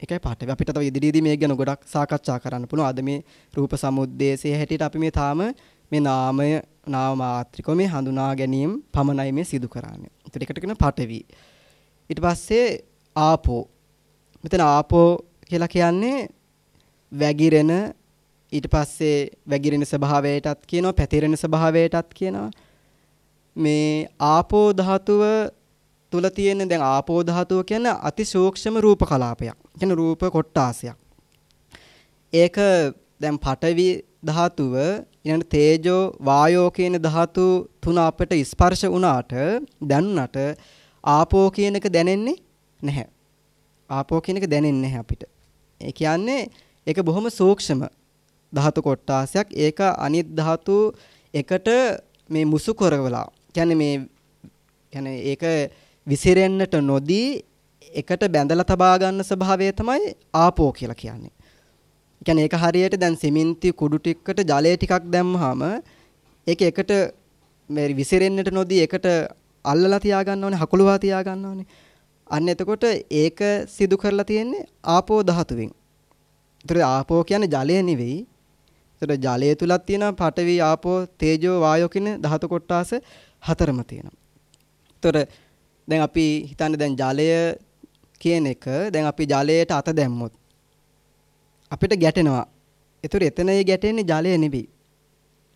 ඒකයි පාඩේ. අපිට තව ඉදිරියේදී මේක ගැන ගොඩක් සාකච්ඡා කරන්න පුළුවන්. අද මේ රූප සමුද්දේශයේ හැටියට අපි මේ තාම මේ නාමය නාම මාත්‍රිකව මේ හඳුනා ගැනීම පමණයි මේ සිදු කරන්නේ. ඒත් එකට කියන පටවි. ඊට පස්සේ ආපෝ. මෙතන ආපෝ කියලා කියන්නේ වැగిරෙන ඊට පස්සේ වැగిරෙන ස්වභාවයටත් කියනවා පැතිරෙන ස්වභාවයටත් කියනවා මේ ආපෝ ධාතුව තුල තියෙන දැන් ආපෝ ධාතුව කියන්නේ අති සූක්ෂම රූප කලාපයක්. කියන්නේ රූප කොටාසයක්. ඒක දැන් පඨවි ධාතුව ඊළඟ තේජෝ වායෝ කියන ධාතු තුන අපිට ස්පර්ශ වුණාට දැනුණට ආපෝ කියන එක දැනෙන්නේ නැහැ. ආපෝ කියන එක දැනෙන්නේ නැහැ අපිට. ඒ කියන්නේ ඒක බොහොම සූක්ෂම ධාතු කොටාසයක්. ඒක අනිත් ධාතු එකට මේ මුසු කරවලා කියන්නේ මේ කියන්නේ ඒක විසිරෙන්නට නොදී එකට බැඳලා තබා ගන්න ස්වභාවය තමයි ආපෝ කියලා කියන්නේ. කියන්නේ ඒක හරියට දැන් සිමෙන්ති කුඩු ටිකකට ජලය ටිකක් දැම්මහම ඒක එකට මේ විසිරෙන්නට නොදී එකට අල්ලලා තියා ගන්න ඕනේ හකුලුවා තියා ගන්න ඕනේ. අන්න එතකොට ඒක සිදු කරලා තියෙන්නේ ආපෝ ධාතුවෙන්. ඒතර ආපෝ කියන්නේ ජලය නෙවෙයි. ඒතර ජලය තුලක් තියෙන පඨවි ආපෝ තේජෝ වායෝ කියන ධාතු කොටාස හතරම තියෙනවා. ඒතර දැන් අපි හිතන්නේ දැන් ජලය කියන එක දැන් අපි ජලයට අත දැම්මොත් අපිට ගැටෙනවා. ඒතර එතන ඒ ගැටෙන්නේ ජලය නෙවෙයි.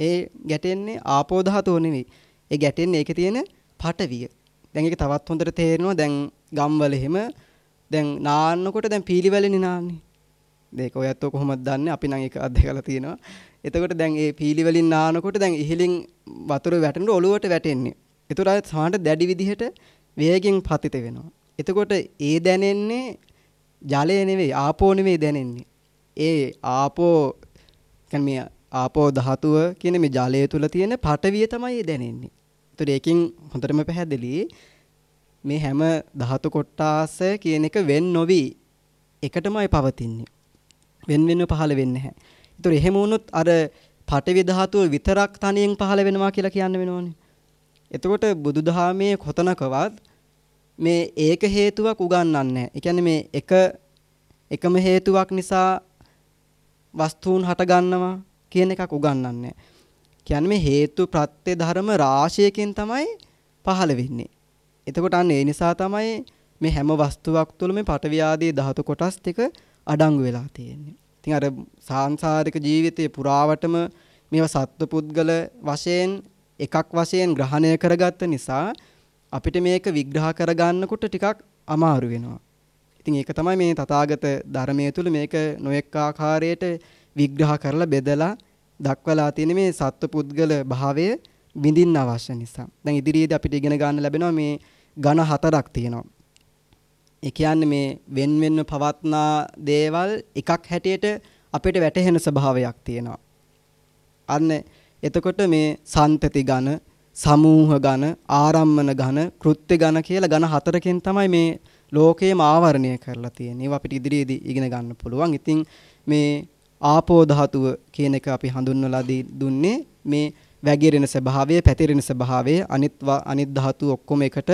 ඒ ගැටෙන්නේ ආපෝ ධාතුව නෙවෙයි. ඒ ගැටෙන්නේ ඒකේ තියෙන පටවිය. දැන් ඒක තවත් හොඳට තේරෙනවා දැන් ගම්වල එහෙම දැන් නාන්නකොට දැන් පීලිවැලෙන්නේ නාන්නේ. මේක ඔයත් කොහොමද දන්නේ අපි නම් ඒක අත්දැකලා තියෙනවා. එතකොට දැන් ඒ පීලිවලින් නානකොට දැන් ඉහලින් වතුර වැටෙනකොට ඔලුවට වැටෙන්නේ. ඒතර අය සමහරට දැඩි විදිහට වේගෙන් පතිත වෙනවා. එතකොට ඒ දැනෙන්නේ ජලය නෙවෙයි ආපෝ නෙවෙයි දැනෙන්නේ. ඒ ආපෝ කියන්නේ ආපෝ ධාතුව කියන මේ ජලය තුල තියෙන පටවිය තමයි දැනෙන්නේ. ඒතර ඒකෙන් හොඳටම පැහැදිලි මේ හැම ධාතු කොටාස කියන එක වෙන් නොවි එකටමයි පවතින්නේ. වෙන වෙනම පහළ වෙන්නේ නැහැ. ඒතර එහෙම වුණොත් අර පටවි ධාතුව විතරක් තනියෙන් පහළ වෙනවා කියලා කියන්න වෙනවනේ. එතකොට බුදුදහමේ කොතනකවත් මේ ඒක හේතුවක් උගන්වන්නේ නැහැ. ඒ කියන්නේ මේ එක එකම හේතුවක් නිසා වස්තුන් හට ගන්නවා කියන එකක් උගන්වන්නේ නැහැ. කියන්නේ මේ හේතු ප්‍රත්‍ය ධර්ම රාශියකින් තමයි පහළ වෙන්නේ. එතකොට අන්න ඒ නිසා තමයි මේ හැම වස්තුවක් තුළ මේ පටවි ආදී ධාතු කොටස් ටික අඩංගු වෙලා තියෙන්නේ. ඉතින් අර සාංශාරික ජීවිතයේ පුරාවටම මේවා සත්ව පුද්ගල වශයෙන් එකක් වශයෙන් ග්‍රහණය කරගත්ත නිසා අපිට මේක විග්‍රහ කරගන්නකොට ටිකක් අමාරු වෙනවා. ඉතින් ඒක තමයි මේ තථාගත ධර්මයේ තුල මේක නොඑක ආකාරයට විග්‍රහ කරලා බෙදලා දක්වලා තියෙන මේ සත්ව පුද්ගල භාවය විඳින්න අවශ්‍ය නිසා. දැන් ඉදිරියේදී අපිට ඉගෙන ගන්න ලැබෙනවා මේ ඝන හතරක් තියෙනවා. ඒ කියන්නේ මේ වෙන වෙනම පවත්නා දේවල් එකක් හැටියට අපිට වැටහෙන ස්වභාවයක් තියෙනවා. අන්න එතකොට මේ සන්තති ඝන, සමූහ ඝන, ආරම්මන ඝන, කෘත්‍ය ඝන කියලා ඝන හතරකින් තමයි මේ ලෝකයේම ආවරණය කරලා තියෙන්නේ. ඒවා අපිට ඉදිරියේදී ඉගෙන ගන්න පුළුවන්. ඉතින් මේ ආපෝ ධාතුව කියන එක අපි හඳුන්වලා දුන්නේ මේ වැగిරෙන ස්වභාවය, පැතිරෙන ස්වභාවය, අනිත් අනිත් ධාතු ඔක්කොම එකට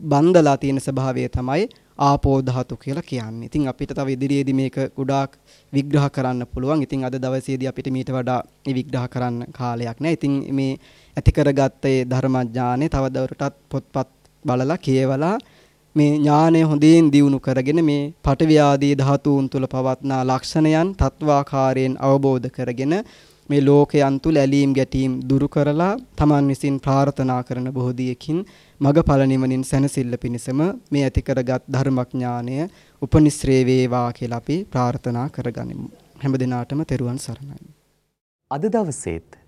බන්දලා තියෙන ස්වභාවය තමයි ආපෝ ධාතු කියලා කියන්නේ. ඉතින් අපිට තව ඉදිරියේදී මේක ගොඩාක් විග්‍රහ කරන්න පුළුවන්. ඉතින් අද දවසේදී අපිට මීට වඩා විග්‍රහ කරන්න කාලයක් නැහැ. ඉතින් මේ ඇති කරගත්ත ඒ ධර්මඥානෙ තව දවරටත් පොත්පත් බලලා කියවලා මේ ඥානය හොඳින් දියුණු කරගෙන මේ පටවිය ආදී ධාතුන් තුල පවත්නා ලක්ෂණයන් තත්වාකාරයෙන් අවබෝධ කරගෙන මේ ලෝකයන් තුල ඇලීම් ගැටීම් දුරු කරලා Taman විසින් ප්‍රාර්ථනා කරන බෝධියකින් මගඵල නිවනින් සැනසෙල්ල පිණිසම මේ ඇති කරගත් ධර්මඥානය උපනිශ්‍රේ වේවා කියලා අපි ප්‍රාර්ථනා කරගනිමු. හැම දිනාටම තෙරුවන් සරණයි. අද දවසේත්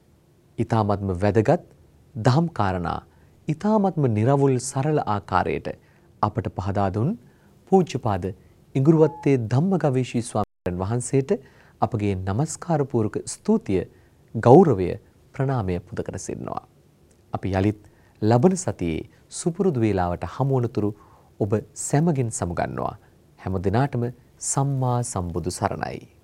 ඊ타මත්ම වැදගත් දහම් කාරණා ඊ타මත්ම निराවුල් සරල ආකාරයට අපට පහදා දුන් පූජ්‍යපාද ඉඟුරුවත්තේ ධම්මගවීෂී ස්වාමීන් වහන්සේට අපගේ নমස්කාර පූර්වක ස්තුතිය ගෞරවය ප්‍රණාමය පුද කර සිටිනවා. අපි යලිත් ලබන සතියේ සුපුරුදු වේලාවට හමු වනතුරු ඔබ සැමගින් සමුගන්නවා. හැම දිනාටම සම්මා සම්බුදු සරණයි.